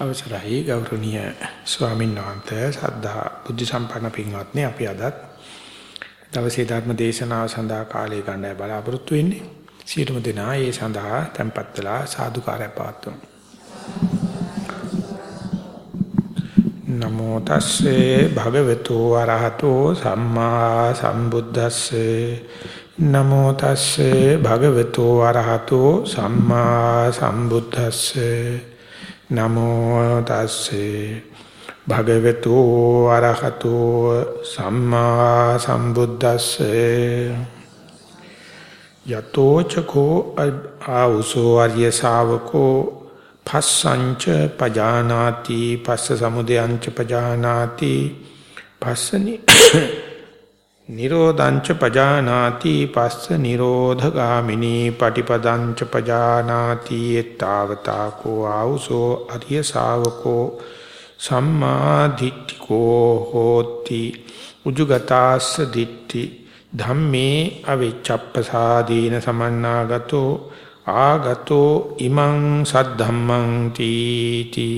අවසරයි ගෞරවනීය ස්වාමීන් වහන්සේ සද්ධා බුද්ධ සම්පන්න පින්වත්නි අපි අදත් දවසේ ධර්ම දේශනාව සඳහා කාලය ගන්නයි බලාපොරොත්තු වෙන්නේ. සියලුම දෙනා ඒ සඳහා tempත් වෙලා සාදුකාරය පවත්වමු. නමෝ තස්සේ භගවතු වරහතෝ සම්මා සම්බුද්දස්සේ නමෝ තස්සේ භගවතු වරහතෝ සම්මා සම්බුද්දස්සේ නමෝ තස්සේ භගවතු අරහතෝ සම්මා සම්බුද්දස්සේ යතෝ චකෝ ආවුසෝ ආර්ය ශාවකෝ පස්සංච පජානාති පස්ස සමුදයංච පජානාති පස්සනි නිරෝධංච පජානාති පස්ස නිරෝධගාමිනී පටිපදංච පජානාති etaවතා කෝ ආවුසෝ අරිය ශාවකෝ සම්මා දිට්ඨිකෝ හෝති උජුගතාස්ස දිට්ඨි ධම්මේ අවිච්ඡප්පසාදීන සමන්නාගතෝ ආගතෝ ඉමං සද්ධම්මං තීති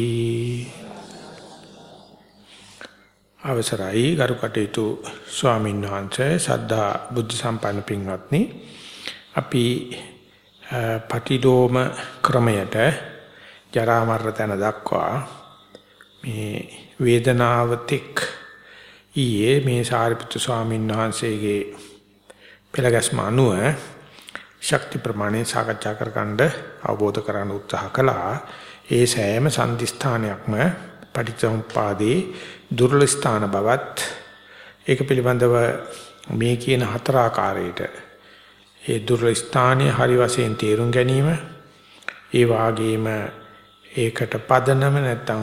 අවසරයි. ගරු කටයුතු ස්වාමීන් වහන්සේ සද්ධා බුද්ධ සම්පන්න පින්වත්නි. අපි පටිඩෝම ක්‍රමයට ජරා මරණ තැන දක්වා මේ වේදනාව තෙක් ඊයේ මේ සාරිපුත්‍ර ස්වාමීන් වහන්සේගේ පෙළගස්ම අනුව ශක්ති ප්‍රමාණය සාකච්ඡා කරගන්න අවබෝධ කරගන්න උත්සාහ කළා. ඒ සෑම සම්දිස්ථානයක්ම පටිච්චසමුපාදේ දුර්වල ස්ථාන බවත් ඒක පිළිබඳව මේ කියන හතර ආකාරයට ඒ දුර්වල ස්ථානයේ හරි වශයෙන් තේරුම් ගැනීම ඒ වාගේම ඒකට පදනම නැත්තම්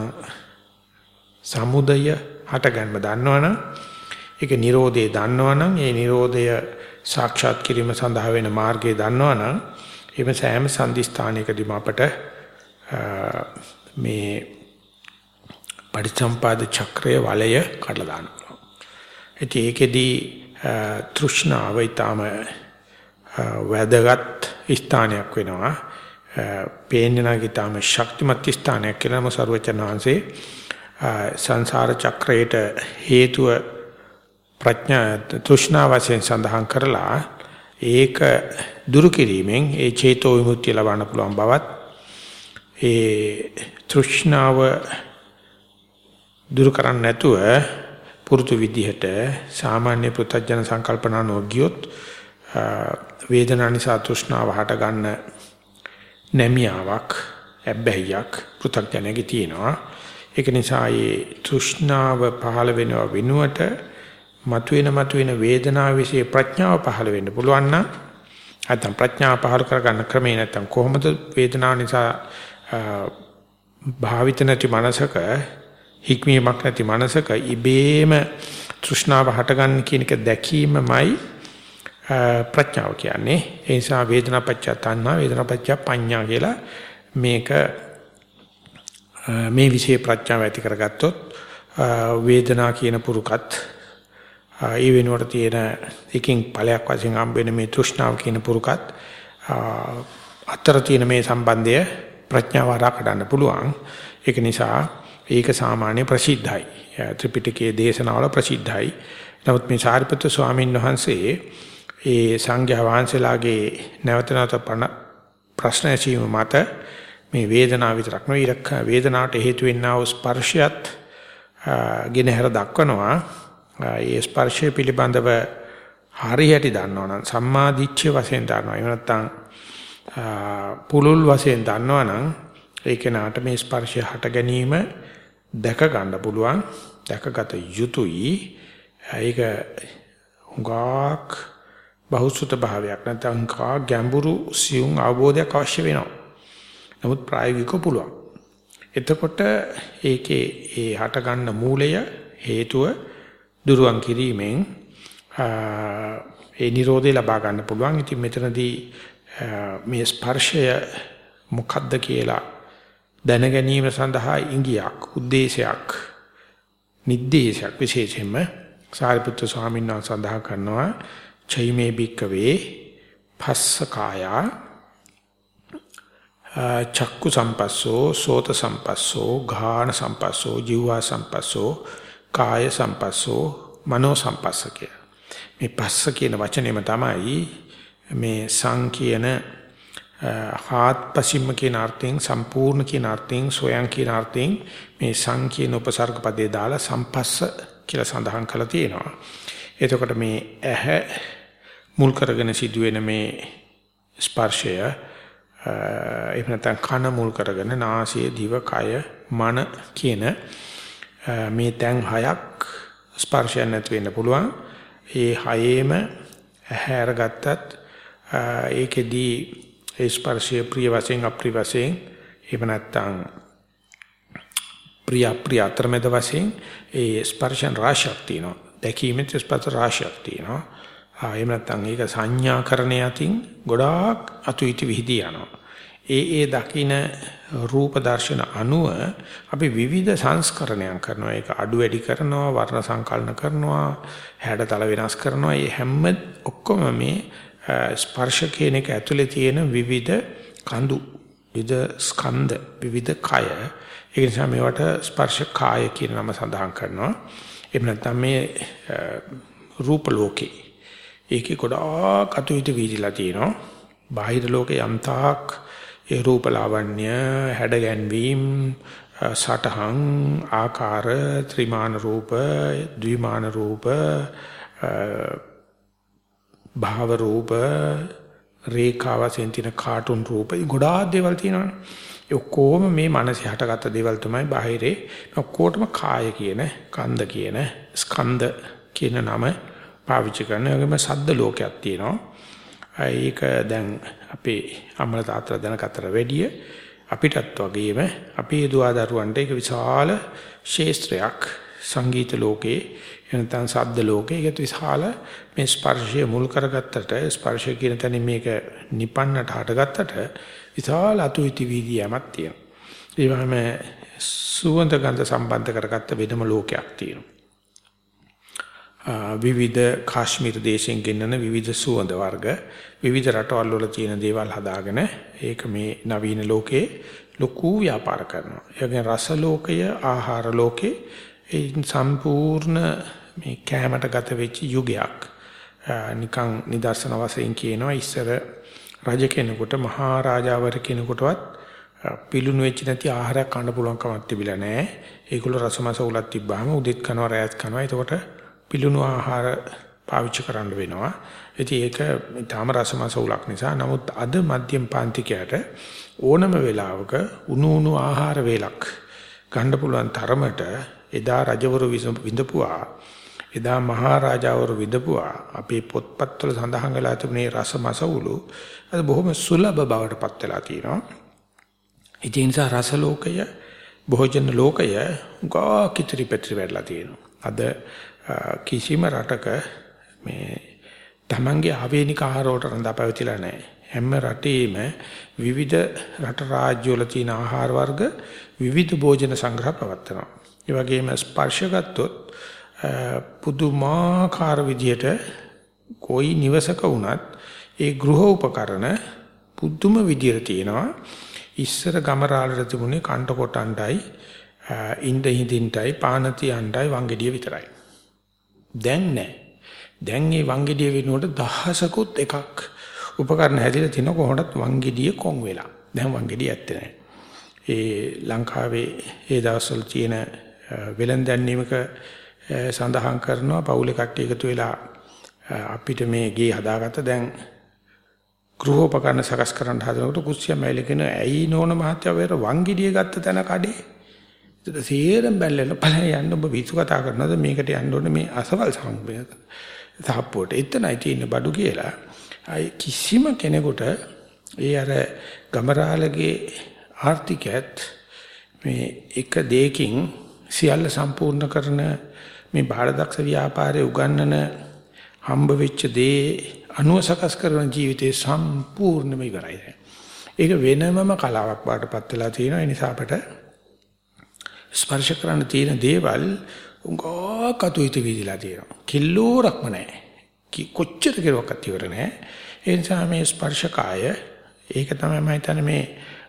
සමුදය හටගන්න දන්නවනම් ඒක Nirodhe දන්නවනම් ඒ Nirodhaය සාක්ෂාත් කිරීම සඳහා වෙන මාර්ගය දන්නවනම් එimhe සෑම සම්දිස්ථානයකදීම අපට මේ පටිච්චසම්පාද චක්‍රය වලය කඩලා දාන්න පුළුවන්. ඉතින් ඒකෙදී තෘෂ්ණාව ඊටම වැදගත් ස්ථානයක් වෙනවා. පේන්නේ නැගිටාම ශක්තිමත් ස්ථානයක් කියලාම සරුවචන වහන්සේ සංසාර චක්‍රයට හේතුව ප්‍රඥා තෘෂ්ණා වශයෙන් සඳහන් කරලා ඒක දුරු කිරීමෙන් ඒ චේතෝ විමුක්තිය ලබන්න පුළුවන් බවත් ඒ තෘෂ්ණාව දුරු කරන්නේ නැතුව පුරුදු විදිහට සාමාන්‍ය පුතඥ සංකල්පනා නොගියොත් වේදනා නිසා තෘෂ්ණාව හට ගන්න නැමියාවක් ඇබ්බැහියක් පුතඥයෙකි තියෙනවා. ඒක නිසා මේ තෘෂ්ණාව පහළ වෙනව වෙනුවට මතුවෙන මතුවෙන වේදනාව વિશે ප්‍රඥාව පහළ වෙන්න පුළුවන් නම් නැත්නම් ප්‍රඥාව පහළ කරගන්න ක්‍රමේ නැත්නම් කොහොමද වේදනාව නිසා භාවිත නැති මනසක හික්මීමක් නැති මනසක ඉබේම තෘෂ්ණාව හටගන්න කියන එක දැකීමමයි ප්‍රඥාව කියන්නේ. ඒ නිසා වේදනාපච්ච තණ්හා වේදනාපච්ච පඤ්ඤා කියලා මේක මේ વિશે ප්‍රඥාව ඇති කරගත්තොත් වේදනා කියන පුරුකත් ඒ වෙනුවට තියෙන එකකින් ඵලයක් වශයෙන් හම්බ වෙන මේ තෘෂ්ණාව කියන පුරුකත් අතර තියෙන මේ සම්බන්ධය ප්‍රඥාව හරහා කඩන්න පුළුවන්. ඒක නිසා ඒක සාමාන්‍ය ප්‍රසිද්ධයි. ත්‍රිපිටකයේ දේශනාවල ප්‍රසිද්ධයි. නමුත් මේ සාරිපුත්‍ර ස්වාමීන් වහන්සේ ඒ සංඝයා වහන්සේලාගේ නැවත නැවත ප්‍රශ්න ඇසීම මත මේ වේදනාව විතරක් නෙවෙයි වේදනාවට හේතු වෙන්නා වූ ස්පර්ශයත් ගෙනහැර දක්වනවා. ඒ ස්පර්ශය පිළිබඳව හරියට දන්නවනම් සම්මාදිච්ඡ වශයෙන් දන්නවා. එහෙම නැත්නම් පුලුල් වශයෙන් දන්නවනම් ඒ කෙනාට මේ ස්පර්ශය හට ගැනීම දැක ගන්න පුළුවන් දැකගත යුතුයි. ඒක හුඟක් බහුසුත භාවයක් නැත්නම් කා ගැඹුරු සියුම් අවබෝධයක් අවශ්‍ය වෙනවා. නමුත් ප්‍රායෝගිකව පුළුවන්. එතකොට ඒකේ ඒ හට ගන්න මූලය හේතුව දුරුවන් කිරීමෙන් ඒ Nirodhe ලබා ගන්න පුළුවන්. ඉතින් මෙතනදී මේ ස්පර්ශය මොකද්ද කියලා දැන ගැනීම සඳහා ඉඟියක් උද්දේශයක් නිද්දේශයක් විශේෂයෙන්ම සාරිපුත්‍ර ස්වාමීන් වහන්සේ සඳහා කරනවා චෛමේ බික්කවේ පස්සකායා චක්කු සම්පස්සෝ සෝත සම්පස්සෝ ඝාන සම්පස්සෝ ජීවා සම්පස්සෝ කාය සම්පස්සෝ මනෝ සම්පස්ස කිය. මේ පස්ස කියන වචනේම තමයි මේ සං කියන හාත්පසින්ම කියන අර්ථයෙන් සම්පූර්ණ කියන අර්ථයෙන් සොයන් කියන අර්ථයෙන් මේ සං කියන උපසර්ග පදේ දාලා සම්පස්ස කියලා සඳහන් කරලා තියෙනවා. එතකොට මේ ඇහැ මුල් කරගෙන සිදුවෙන මේ ස්පර්ශය එහෙම නැත්නම් කන මුල් කරගෙන නාසය දිව කය මන කියන මේ තැන් හයක් ස්පර්ශයක් නැති වෙන්න පුළුවන්. ඒ හයේම ඇහැ අරගත්තත් ඒකෙදී ඒ ස්පර්ශය ප්‍රිය වශයෙන් අප්‍රිය වශයෙන් එහෙම නැත්නම් ප්‍රිය අප්‍රිය අතරමැද වශයෙන් ඒ ස්පර්ශයන් රාශියක් තියෙනවා. දැකීමෙන් ස්පර්ශ රාශියක් තියෙනවා. එහෙම නැත්නම් ඒක සංඥාකරණය අතින් ගොඩාක් අතුයිති විහිදී යනවා. ඒ ඒ දකින රූප දර්ශන අනුව අපි විවිධ සංස්කරණයන් කරනවා. ඒක අඩු වැඩි කරනවා, වර්ණ සංකලන කරනවා, හැඩතල වෙනස් කරනවා. මේ හැම ඔක්කොම මේ ස්පර්ශ කියන එක ඇතුලේ තියෙන විවිධ කඳු, විවිධ ස්කන්ධ, විවිධ කය. ඒ නිසා මේවට ස්පර්ශ කාය කියන නම සඳහන් කරනවා. එහෙම නැත්නම් මේ රූප ලෝකේ ඒකේ ගොඩාක් අතුයිති වීදිලා තියෙනවා. බාහිර ලෝකේ යම්තාක් ඒ රූප ලාවන්‍ය හැඩ ගැන්වීම සටහන් ආකාර ත්‍රිමාන රූප ද්විමාන රූප භාව රූප රේඛා වශයෙන් තියෙන කාටුන් රූප ගොඩාක් දේවල් තියෙනවානේ. ඒ ඔක්කොම මේ මනසේ හටගත්ත දේවල් තමයි බාහිරේ. ඔක්කොටම කාය කියන කන්ද කියන ස්කන්ධ කියන නම පාවිච්චි කරන වගේම සද්ද ලෝකයක් තියෙනවා. ඒක දැන් අපේ අම්මලා තාත්තලා දැනගත්තට වැඩිය අපිටත් වගේම අපේ දුවා දරුවන්ට ඒක විශාල ශේස්ත්‍රයක් සංගීත ලෝකේ එනතන් ශබ්ද ලෝකේ ඒකත් විශාල මේ ස්පර්ශය මුල් කරගත්තට ස්පර්ශය කියන තැනින් මේක නිපන්නට හටගත්තට විශාල අතුයිති වීදියාවක් තියෙනවා. ඒ වගේම සුවඳ ගන්ධ සම්බන්ධ කරගත්ත වෙනම ලෝකයක් තියෙනවා. විවිධ කාශ්මීර දේශෙන් ගෙන්නන විවිධ සුවඳ වර්ග විවිධ රටවල් වල තියෙන දේවල් හදාගෙන ඒක මේ නවීන ලෝකේ ලොකු ව්‍යාපාර කරනවා. ඒකෙන් රස ලෝකය, ආහාර ලෝකේ ඒ සම්පූර්ණ මේ කැමට ගත වෙච්ච යුගයක්. නිකන් නිදර්ශන වශයෙන් කියනවා ඉස්සර රජ කෙනෙකුට මහා රාජාවර කෙනෙකුටවත් පිලුණු වෙච්ච නැති ආහාරයක් කන්න පුළුවන් කමක් තිබිලා නැහැ. ඒගොල්ලෝ රසමස උලක් තිබ්බාම උදෙත් කනවා රැයත් කනවා. එතකොට පිලුණු ආහාර පාවිච්චි කරන්න වෙනවා. ඉතින් ඒක තාම රසමස උලක් නිසා. නමුත් අද මධ්‍යම පාන්තිකයට ඕනම වෙලාවක උණු උණු ආහාර වේලක් ගන්න පුළුවන් තරමට එදා රජවරු විඳපුවා එදා මහරජාවරු විඳපුවා අපේ පොත්පත්වල සඳහන් වෙලා තිබුණේ රසමස උලු අද බොහොම සුලභ බවට පත් වෙලා තියෙනවා. ඒ නිසා රස ලෝකය භෝජන ලෝකය ගා කිතරි පෙත්‍රි වෙලා තියෙනවා. අද කිසිම රටක මේ තමන්ගේ ආවේනික ආහාර වලට රඳා පැවතිලා නැහැ. හැම රටේම විවිධ රට රාජ්‍ය වල තියෙන ආහාර වර්ග විවිධ භෝජන සංග්‍රහ පවත්වනවා. ඒ වගේම ස්පර්ශ ගත්තොත් පුදුමාකාර විදියට કોઈ නිවසක වුණත් ඒ ගෘහ උපකරණ පුදුම විදියට තියෙනවා. ඉස්සර ගමරාලට තිබුණේ කන්ට කොටණ්ඩයි ඉන්ද හිඳින්ටයි පානති අණ්ඩයි වංගෙඩිය විතරයි. දැන් නැහැ. දැන් මේ වංගෙඩිය වෙනුවට දහසකුත් එකක් උපකරණ හැදිලා තින කොහොමදත් වංගෙඩිය කොන් වෙලා. දැන් වංගෙඩිය ඇත්තේ නැහැ. ඒ ලංකාවේ ඒ දවස්වල තියෙන වෙලෙන් දැන්වීමක සඳහන් කරනවා පවුලේ කට්ටිය එකතු වෙලා අපිට මේ ගේ හදාගත්ත දැන් ගෘහෝපකරණ සකස් කරන්න හදනකොට කුස්සිය මැලකෙන ඇයි නෝන මහත්තයා වෙර වංගිඩිය ගත්ත තැන කඩේ? ඒක සේරම බැලලා බලන්න යන්න ඔබ විසු කතා කරනවද? මේකට යන්න ඕනේ මේ අසවල් සම්බය තාප්පුවට එතනයි තියෙන බඩු කියලා. අය කිසිම කෙනෙකුට ඒ අර ගමරාලගේ ආර්ථිකයත් මේ එක දෙයකින් සියල්ල සම්පූර්ණ කරන මේ බාහිරදක්ෂ ව්‍යාපාරයේ උගන්නන හම්බ වෙච්ච දේ අනුව සකස් කරන ජීවිතේ සම්පූර්ණම ඉවරයි. ඒක වෙනමම කලාවක් බාටපත් වෙලා තියෙනවා. ඒ නිසා අපට ස්පර්ශ කරන්න තියෙන දේවල් උංගා කතුයිත විදිලා තියෙනවා. කිල්ලෝරක්ම නැහැ. කොච්චර කෙරුවක්වත් ඉවර නැහැ. ඒ නිසා මේ ස්පර්ශ කාය ඒක තමයි මම හිතන්නේ මේ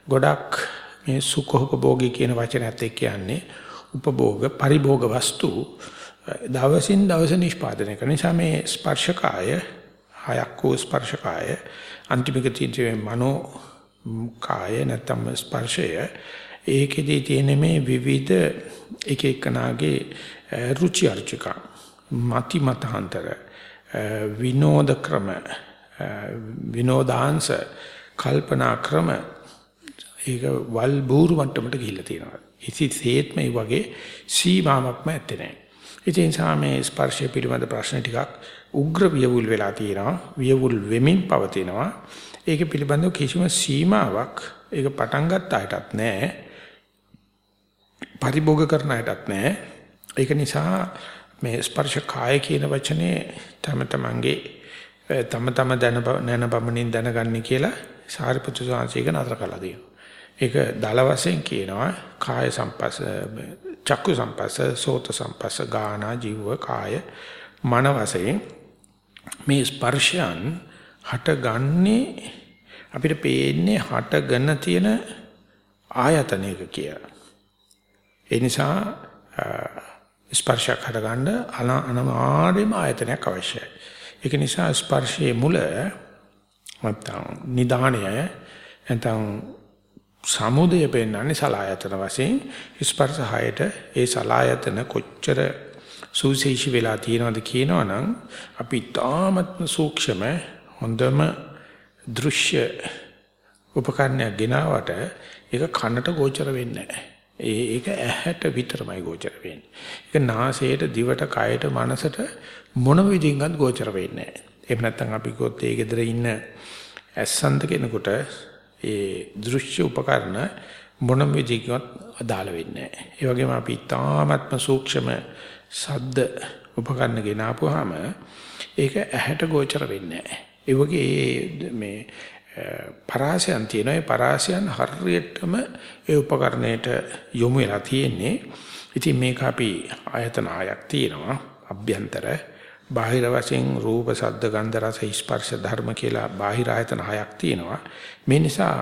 ගොඩක් මේ සුඛෝපභෝගී කියන වචනයත් එක්ක කියන්නේ උපභෝග පරිභෝග වස්තු දවසින් දවස නිෂ්පාදනය කරන නිසා මේ ස්පර්ශකාය හයක් වූ ස්පර්ශකාය අන්තිමික තියෙන්නේ මනෝ කාය නැත්නම් ස්පර්ශය ඒකෙදී තියෙන මේ විවිධ එක එකනාගේ රුචි අරුචිකා මති මතාන්තර විනෝද ක්‍රම විනෝදාංශ කල්පනා ක්‍රම ඒක වල් බూరు මට්ටමට ගිහිල්ලා තියෙනවා. ඉතිසේත් මේ වගේ සීමාවක්ම ඇත්තේ නැහැ. ඉතින් සාමේ ස්පර්ශය පිළිබඳ ප්‍රශ්න ටිකක් උග්‍ර වියවුල් වෙලා තියෙනවා. වියවුල් වෙමින් පවතිනවා. ඒක පිළිබඳව කිසිම සීමාවක් ඒක පටන් ගත්ත අයටත් නැහැ. පරිභෝග කරන අයටත් නැහැ. ඒක නිසා මේ ස්පර්ශ කාය කියන වචනේ තම තමන්ගේ තම තම දැන නැන බමනින් දැනගන්නේ කියලා සාරිපුත්‍ර සාංශික නතර කළා දෙනවා. ඒක දල වශයෙන් කියනවා කාය සම්පස්ස චක්කු සම්පස්ස සෝත සම්පස්ස ගාන ජීව කාය මන වශයෙන් මේ ස්පර්ශයන් හටගන්නේ අපිට පේන්නේ හටගෙන තියෙන ආයතනයක කියලා. ඒ නිසා ස්පර්ශයක් හටගන්න අනමාරෙම ආයතනයක් අවශ්‍යයි. ඒක නිසා ස්පර්ශයේ මුල නැත්නම් නිදාණය නැත්නම් සමුදය පෙන්වන්නේ සලායතන වශයෙන් ස්පර්ශ හයට ඒ සලායතන කොච්චර සූසීෂි වෙලා තියෙනවද කියනවනම් අපි තාමත්ම සූක්ෂම හොඳම දෘශ්‍ය උපකරණයක් ගෙනාවට ඒක කනට ගෝචර වෙන්නේ නැහැ. ඒක ඇහැට විතරමයි ගෝචර වෙන්නේ. ඒක නාසයට, දිවට, කයට, මනසට මොන විදිහින්වත් ගෝචර වෙන්නේ නැහැ. එහෙම නැත්නම් අපි කිව්වොත් ඒ ගෙදර ඉන්න ඇස්සන්ත කෙනෙකුට ඒ දෘශ්‍ය උපකරණ මොනම විදිහකින්වත් අදාළ වෙන්නේ නැහැ. ඒ වගේම අපි තාමත්ම සූක්ෂම ශබ්ද උපකරණ ගෙනාපුවාම ඒක ඇහැට ගෝචර වෙන්නේ නැහැ. ඒ වගේ මේ පරාසයන් තියෙනවා. ඒ පරාසයන් හරියටම ඒ උපකරණයට යොමු වෙලා තියෙන්නේ. ඉතින් මේක අපි ආයතන ආයක් තියෙනවා. අභ්‍යන්තර බාහිර වශයෙන් රූප, ශබ්ද, ගන්ධ, රස, ස්පර්ශ, ධර්ම කියලා බාහිර ආයතන හයක් තියෙනවා. මේ නිසා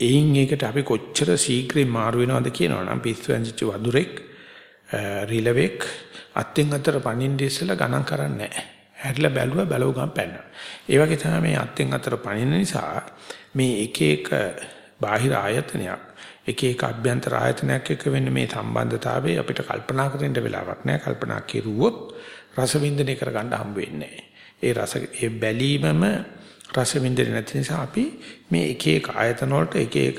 එයින් එකට අපි කොච්චර ශීඝ්‍රයෙන් මාරු වෙනවද කියනවනම් පිස්සු ඇඳිච්ච වදුරෙක් රිලෙවෙක් අත්ෙන් අතර පනින්න ඉස්සලා ගණන් කරන්නේ නැහැ. හැරිලා බැලුවා බැලුව ගමන් පැනනවා. ඒ වගේ තමයි මේ අත්ෙන් අතර පනින නිසා මේ එක එක බාහිර ආයතනයක් එක එක අභ්‍යන්තර ආයතනයක් එක්ක වෙන්න මේ සම්බන්ධතාවය අපිට කල්පනා කරන්න වෙලාවක් නැහැ. කල්පනා කෙරුවොත් රස වින්දනය කරගන්න හම්බ වෙන්නේ ඒ රස ඒ බැලීමම රස වින්දනය නැති නිසා අපි මේ එක එක ආයතන වලට එක එක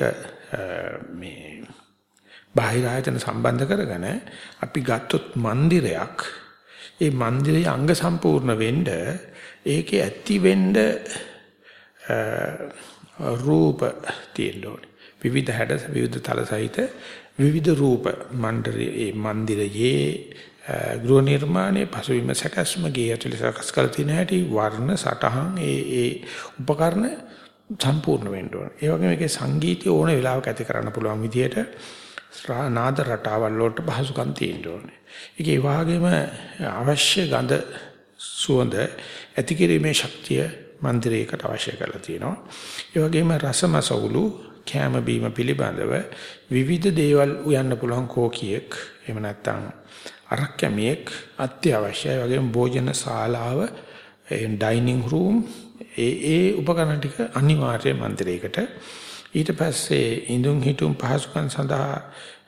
මේ බාහිර ආයතන සම්බන්ධ කරගෙන අපි ගත්තොත් මන්දිරයක් ඒ මන්දිරයේ අංග සම්පූර්ණ වෙන්න ඒකේ ඇති වෙන්න රූප තියෙන්න ඕනේ. විවිධ හැඩ විවිධ තල සහිත විවිධ රූප මණ්ඩලයේ මන්දිරයේ ගෘහ නිර්මාණයේ පසුබිම සැකස්ම ගේ ඇතුළේ සකස් කර තියෙන හැටි වර්ණ සටහන් ඒ ඒ උපකරණ සම්පූර්ණ වෙන්න ඕනේ. ඒ වගේම මේකේ සංගීතය ඕන වෙලාවක ඇති කරන්න පුළුවන් විදිහට නාද රටාවල් වලට පහසුකම් තියෙන්න ඕනේ. ඒකේ වාගේම අවශ්‍ය ගඳ සුවඳ ඇති කිරීමේ ශක්තිය මන්දිරයකට අවශ්‍ය කරලා තියෙනවා. ඒ වගේම රසමසවුලු කැම බීම පිළිබඳව විවිධ දේවල් උයන්න පුළුවන් කෝකියෙක් එහෙම නැත්නම් අරක් කැමියෙක් අත්‍යවශ්‍යයි. වගේම භෝජන ශාලාව ඩයිනින් රූම් ඒ ඒ උපකරණ ටික අනිවාර්ය මන්දිරයකට ඊට පස්සේ ඉඳුන් හිටුන් පහසුකම් සඳහා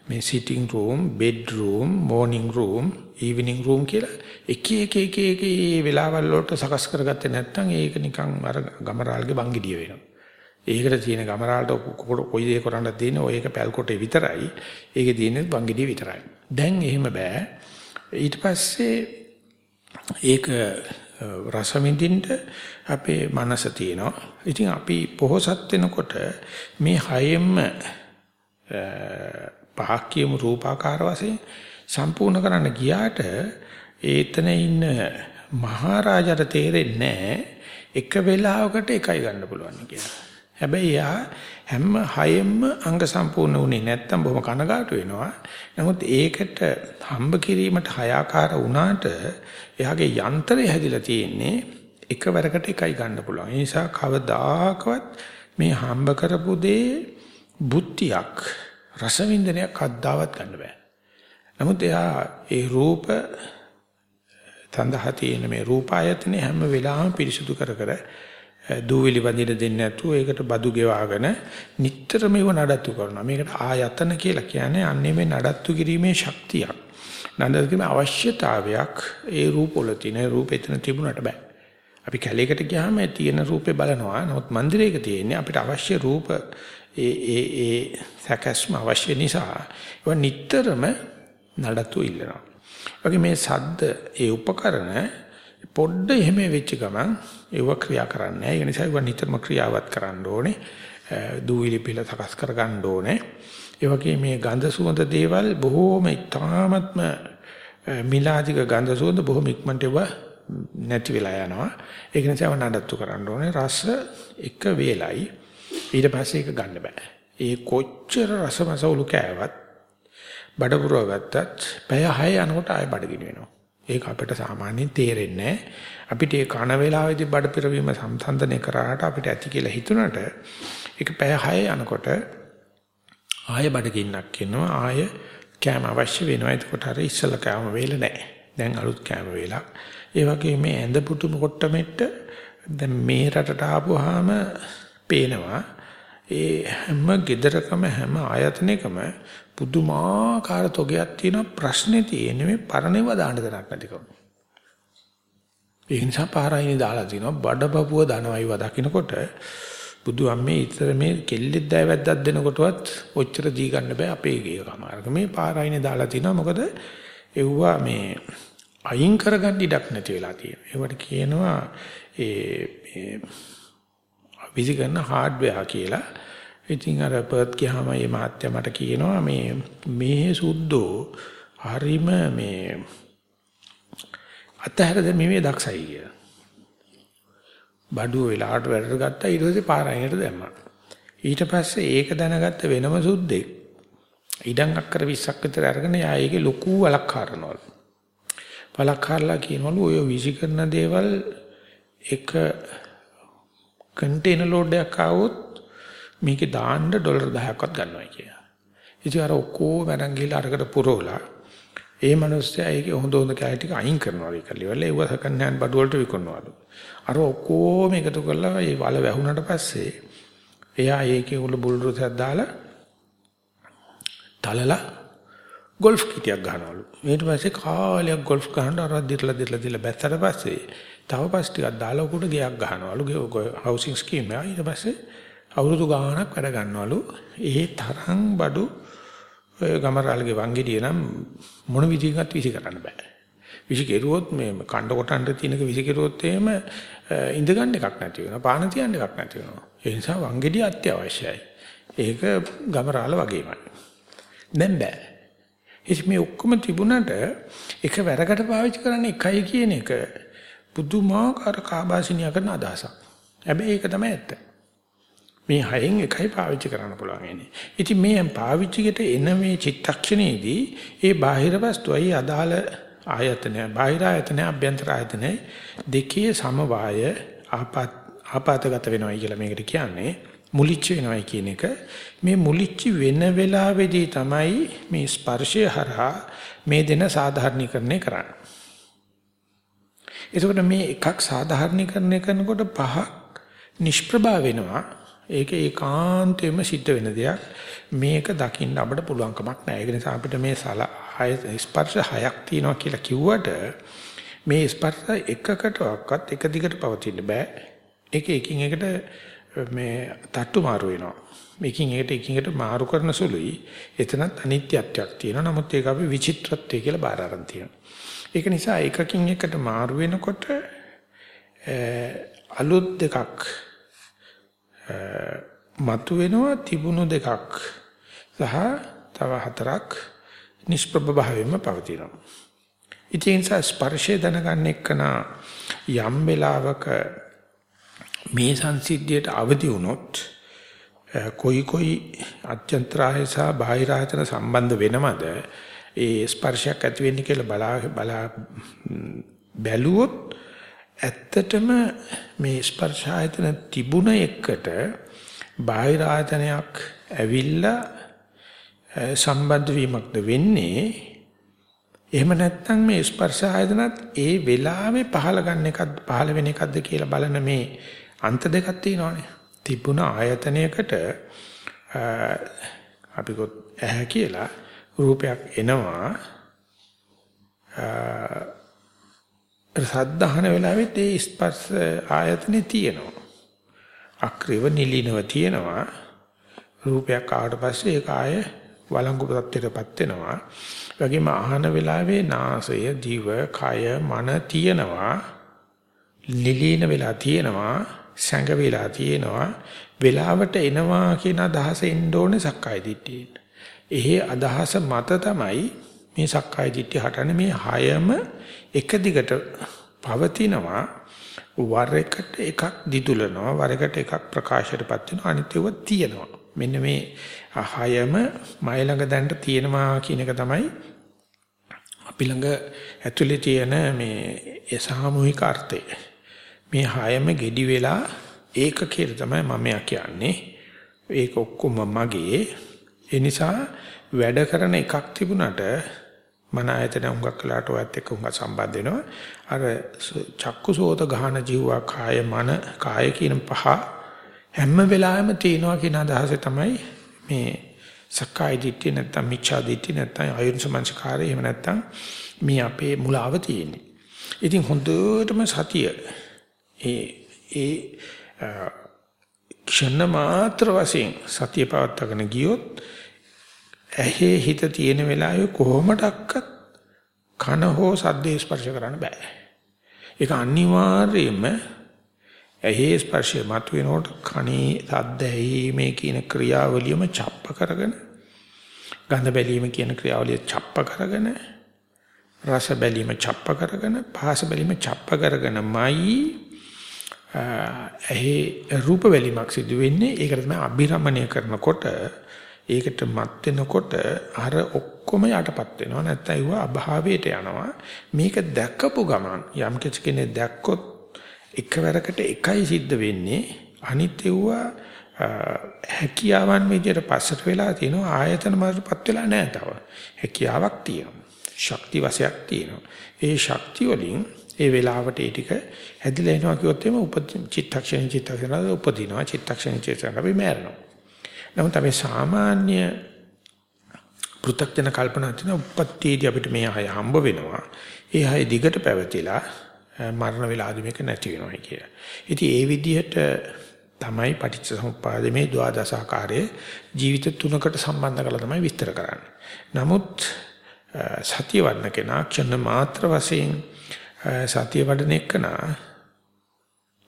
මේ sitting room, bed room, morning room, evening room කියලා එක එක එක එක වෙලාවල් වලට සකස් කරගත්තේ නැත්නම් ඒක නිකන් අර ගමරාල්ගේ බංගිඩිය වෙනවා. ඒකට තියෙන ගමරාල්ට කොයි දේ කරන්න තියෙන ඔය එක පැල්කොටේ විතරයි. ඒකේ තියෙන බංගිඩිය විතරයි. දැන් එහෙම බෑ. ඊට පස්සේ ඒක රස විඳින්න අපේ මනස තියෙනවා. ඉතින් අපි පොහසත් වෙනකොට මේ හයෙම පහක් කියමු රූපාකාර වශයෙන් සම්පූර්ණ කරන්න ගියාට ඒතන ඉන්න මහරජාට තේරෙන්නේ එක වෙලාවකට එකයි ගන්න පුළුවන් කියලා. හැබැයි යා හැම හයෙම අංග සම්පූර්ණ වුණේ නැත්තම් බොහොම කනගාටු වෙනවා. නමුත් ඒකට හම්බ කිරීමට හයාකාර වුණාට එයාගේ යන්ත්‍රය හැදිලා තියෙන්නේ එකවරකට එකයි ගන්න පුළුවන්. ඒ නිසා කවදාකවත් මේ හම්බ කරපු දේ බුද්ධියක් රසවින්දනයක් අද්දාවත් ගන්න බෑ. නමුත් එයා ඒ රූප තඳහා තියෙන මේ රූපායතනේ හැම වෙලාවෙම පිරිසුදු කර කර දූවිලි වදින දෙන්නේ නැතුව ඒකට බදු ගෙවාගෙන නිටතරම ඒව නඩත්තු කරනවා. මේකට ආයතන කියලා කියන්නේ අන්නේ මේ නඩත්තු කිරීමේ ශක්තියක්. නඩත්තු කිරීමේ අවශ්‍යතාවයක් ඒ රූපවල තියෙන රූප එතන තිබුණට බෑ. අපි කැලේකට ගියාම තියෙන රූපේ බලනවා. නමුත් මන්දිරයක තියෙන්නේ අපිට අවශ්‍ය රූප ඒ ඒ ඒ සැකස්ම අවශ්‍ය නිසා ඒවා නිටතරම නඩත්තු ඉල්ලනවා. වගේ මේ සද්ද ඒ උපකරණ පොඩ්ඩ එහෙම වෙච්ච ගමන් ඒව ක්‍රියා කරන්නේ නැහැ. ඒ නිසා ඒව නිතරම ක්‍රියාවත් කරන්න ඕනේ. දූවිලි පිළ සකස් කර ගන්න ඕනේ. ඒ වගේ මේ ගඳ සුවඳ දේවල් බොහෝම ඉතාමත්ම මිලාදික ගඳ සුවඳ බොහොම ඉක්මනට ඒව නැති වෙලා යනවා. ඒක නිසා ඒව නඩත්තු කරන්න ඕනේ. රස එක වේලයි. ඊට පස්සේ ඒක ගන්න බෑ. ඒ කොච්චර රසමසවුලු කෑවත් බඩ පුරව ගත්තත් පැය 6 යනකොට ආයෙ බඩගිනි වෙනවා. ඒක අපිට සාමාන්‍යයෙන් තේරෙන්නේ අපිට ඒ කන වේලාවේදී බඩ පිරවීම සම්සන්දනය කරාට අපිට ඇති කියලා හිතුණට ඒක පැය 6 යනකොට ආයෙ බඩගින්නක් එනවා ආයෙ කෑම අවශ්‍ය වෙනවා. එතකොට අර ඉස්සල කෑම වේල නැහැ. දැන් අලුත් කෑම වේලක්. ඒ වගේ මේ ඇඳ පුටු කොට්ටමෙට්ට දැන් මේ රටට ආපුවාම පේනවා ඒ හැම gedarakama හැම ආයතනයකම පුදුමාකාර තොගයක් තියෙන ප්‍රශ්නේ තියෙන්නේ මේ පරණේව දාන්න දෙයක් නැතිකම. ඒ නිසා පාරයිනේ දාලා තිනවා බඩබපුව දනවයිව දකින්නකොට බුදු අම්මේ ඉතර මේ කෙල්ලෙක් දැවැද්දක් දෙනකොටවත් ඔච්චර දී ගන්න බෑ අපේ ගේ කමාරක මේ පාරයිනේ දාලා තිනවා මොකද එව්වා මේ අයින් කරගන්න ඉඩක් නැති වෙලා තියෙනවා. ඒවට කියනවා ඒ විසි කරන හાર્ඩ්වෙයාර් කියලා. ඉතින් අර පර්ත් ගියාම මේ මහත්තයා මට කියනවා මේ මේ සුද්ධෝ හරිම මේ අතහැර දෙමීමේ දක්ෂයි කියලා. බඩුව වෙලාවට වැඩට ගත්තා ඊට පස්සේ පාරායනට දැම්මා. ඊට පස්සේ ඒක දැනගත්ත වෙනම සුද්දෙක් ඉඩම් අක්කර 20ක් විතර අරගෙන යා ඒකේ ලොකු වලක් කරනවලු. වලක් කරලා කියනවලු ඔය විසි කරන දේවල් එක කන්ටේනර් ලෝඩ් එකක් ආවොත් මේකේ දාන්න ඩොලර් 10ක්වත් ගන්නවා කියලා. ඉතින් අර ඔක්කොම අරන් ගිහලා අරකට පුරවලා ඒ මිනිස්සයා ඒකේ හොඳ හොඳ කැලේ ටික අයින් කරනවා ඒක liverල ඒව සකන් හෑන් බඩු වලට විකුණනවාලු. අර ඔක්කොම එකතු කරලා ඒ වල වැහුණට පස්සේ එයා ඒකේ උල බුල්රුසක් දාලා තලලා ගෝල්ෆ් කිටියක් ගහනවලු. ඊට පස්සේ කාලයක් ගෝල්ෆ් ගහන්න අර දිර්ලා දිර්ලා දිර්ලා බැස්සට පස්සේ තව පස් ටිකක් දාලා උකට ගයක් ගහනවලු. හවුසින් ස්කීම් එක. ඊට පස්සේ අවුරුදු ගාණක් වැඩ ගන්නවලු. ඒ තරම් බඩු ගමරාලගේ වංගෙඩිය නම් මොන විදිහකට විසි කරන්න බෑ. විසි කෙරුවොත් මේ කණ්ඩ කොටන්න තියෙනක විසි කෙරුවොත් එහෙම ඉඳ ගන්න එකක් නැති වෙනවා. පාන තියන්න එකක් නැති වෙනවා. ඒ නිසා වංගෙඩිය අත්‍යවශ්‍යයි. ඒක ගමරාල වගේමයි. දැන් බෑ. ඉතින් මේ ඔක්කොම තිබුණාට එක වැරකට පාවිච්චි කරන්නේ එකයි කියන එක පුදුමාකාර කාබාසිනිය කරන අදහසක්. හැබැයි ඒක තමයි ඇත්ත. මේ හයෙන් එකයි පාවිච්චි කරන්න පුළුවන් ඉන්නේ. ඉතින් මේ පාවිච්චිකට එන මේ චිත්තක්ෂණයේදී ඒ බාහිර වස්තුවයි අදාළ ආයතනය, බාහිර ආයතනය, අභ්‍යන්තර ආයතනය දෙකේ සමவாய ආපත් ආපතගත වෙනවා කියලා මේකට කියන්නේ. මුලිච්ච වෙනවයි කියන එක මේ මුලිච්ච වෙන වෙලාවේදී තමයි මේ ස්පර්ශය හරහා මේ දෙන සාධාරණීකරණය කරන්නේ. එතකොට මේ එකක් සාධාරණීකරණය කරනකොට පහක් නිෂ්ප්‍රභා වෙනවා. ඒක ඒකාන්තයෙන්ම සිද්ධ වෙන දෙයක්. මේක දකින්න අපිට පුළුවන් කමක් නැහැ. ඒක නිසා අපිට මේ සල ස්පර්ශ හයක් තියෙනවා කියලා කිව්වට මේ ස්පර්ශ එකකටවත් එක දිගට පවතින්න බෑ. ඒක එකින් එකට මේ තට්ටු මාරු වෙනවා. මේකින් එකට එකින් එකට මාරු කරන සුළුයි. එතනත් අනිත්‍යත්වයක් තියෙනවා. නමුත් ඒක අපි විචිත්‍රත්වය කියලා බාර අරන් තියෙනවා. ඒක නිසා එකකින් එකට මාරු වෙනකොට අලුත් දෙකක් මතු වෙනවා තිබුණු දෙකක් සහ තව හතරක් නිෂ්ප්‍රභ භාවයෙන්ම පවතිනවා. ඉතින් ස්පර්ශය දැනගන්න එක්කන යම් වෙලාවක මේ සංසිද්ධියට අවදි වුණොත් කොයි කොයි අත්‍යන්තරාය සහ බාහිර ආයතන සම්බන්ධ වෙනවද ඒ ස්පර්ශයක් ඇති වෙන්නේ කියලා බලා බලා බැලුවොත් ඇත්තටම මේ ස්පර්ශ ආයතන තිබුණ එකට බාහිර ආයතනයක් ඇවිල්ලා සම්බන්ධ වීමක්ද වෙන්නේ? එහෙම නැත්නම් මේ ස්පර්ශ ආයතනත් ඒ වෙලාවේ පහළ ගන්න එකක්ද පහළ වෙන එකක්ද කියලා බලන මේ අන්ත දෙකක් තියෙනවානේ. තිබුණ ආයතනයකට අපි කොත් ඇහැ කියලා රූපයක් එනවා. සද්ධාහන වෙලාවෙත් ඒ ස්පර්ශ ආයතනේ තියෙනවා. අක්‍රීව නිලිනව තියෙනවා. රූපයක් ආවට පස්සේ ඒක ආය වළංගු තත්ත්වයටපත් වෙනවා. වගේම ආහන වෙලාවේ නාසය දිව කය මන තියෙනවා. නිලින වෙලා තියෙනවා. සැඟ වෙලා තියෙනවා. වෙලාවට එනවා කියන අදහස එන්න ඕනේ සක්කාය දිට්ඨියට. එහි අදහස මත තමයි මේ සක්කාය දිට්ඨිය හටන්නේ මේ හයම එක දිගට පවතිනවා. වර එකට එකක් දිදුලනවා වර එකට එකක් ප්‍රකාශයටපත් වෙනවා අනිත් ඒවා තියෙනවා. මෙන්න මේ හයම මයි ළඟ දැන්ට තියෙනවා කියන එක තමයි අපි ළඟ ඇතුලේ තියෙන මේ සාමූහික අර්ථය. මේ හයම gedi වෙලා ඒක කියලා තමයි මම කියන්නේ. ඒක ඔක්කොම මගේ. ඒ නිසා වැඩ කරන එකක් තිබුණට මන ආයතන උඟක් කළාට ඔයත් එක්ක උඟ සම්බන්ධ වෙනවා. අර චක්කුසෝත ගහන ජීවා කාය මන කාය කියන පහ හැම වෙලාවෙම තියෙනවා කියන අදහස තමයි මේ සක්කාය දිට්ඨිය නැත්තම් මිච්ඡා දිට්ඨිය නැත්තම් අයුන්සමංසකාරය එහෙම නැත්තම් මේ අපේ මුලාව තියෙන්නේ. ඉතින් හොඳටම සතිය ඒ ඒ ක්ෂණ මාත්‍ර වශයෙන් සතිය පවත්වාගෙන ගියොත් ඇහි හිත තියෙන වෙලාවේ කොහොමඩක්වත් කන හෝ සද්දේ ස්පර්ශ කරන්න බෑ. ඒක අනිවාර්යයෙන්ම ඇහි ස්පර්ශය මතුවෙනකොට කනේ සද්ද ඇහිීමේ කියන ක්‍රියාවලියම ڇප්ප කරගෙන ගඳ බැලීම කියන ක්‍රියාවලිය ڇප්ප කරගෙන රස බැලීම ڇප්ප කරගෙන පහස බැලීම ڇප්ප කරගෙනමයි ඇහි රූප බැලීමක් සිදු වෙන්නේ ඒකට තමයි අභිරමණය කරනකොට ඒකට මත් වෙනකොට අර ඔක්කොම යටපත් වෙනවා. නැත්නම් ඒව අභාවයට යනවා. මේක දැක්කපු ගමන් යම් කෙනෙක් දැක්කොත් එකවරකට එකයි සිද්ධ වෙන්නේ. අනිත් ඒවා හැකියාවන් විදියට පස්සට වෙලා තිනවා ආයතන මාර්ගපත් වෙලා නැහැ තව. හැකියාවක් තියෙනවා. ශක්ති වශයක් තියෙනවා. ඒ ශක්තිය වලින් ඒ වෙලාවට ඒ ටික හැදිලා එනවා කිව්වොත් එimhe උප චිත්තක්ෂණ චිත්තක්ෂණ උපදිනවා. චිත්තක්ෂණ චිත්තක්ෂණ අපි මෑරෙනවා. නමුත් අපි සාමාන්‍ය පෘථග්ජන කල්පනා තියෙන උපත්තියේදී අපිට මේ අය හම්බ වෙනවා. ඒ අය දිගට පැවතිලා මරණ වෙලාදී මේක නැති වෙනවා කියලා. ඉතින් ඒ විදිහට තමයි පටිච්චසමුප්පාදේ මේ ද්වාදසාකාරයේ ජීවිත තුනකට සම්බන්ධ කරලා තමයි විස්තර කරන්නේ. නමුත් සතිය වඩන කෙනා ක්ෂණ මාත්‍ර වශයෙන් සතිය වඩන එකනා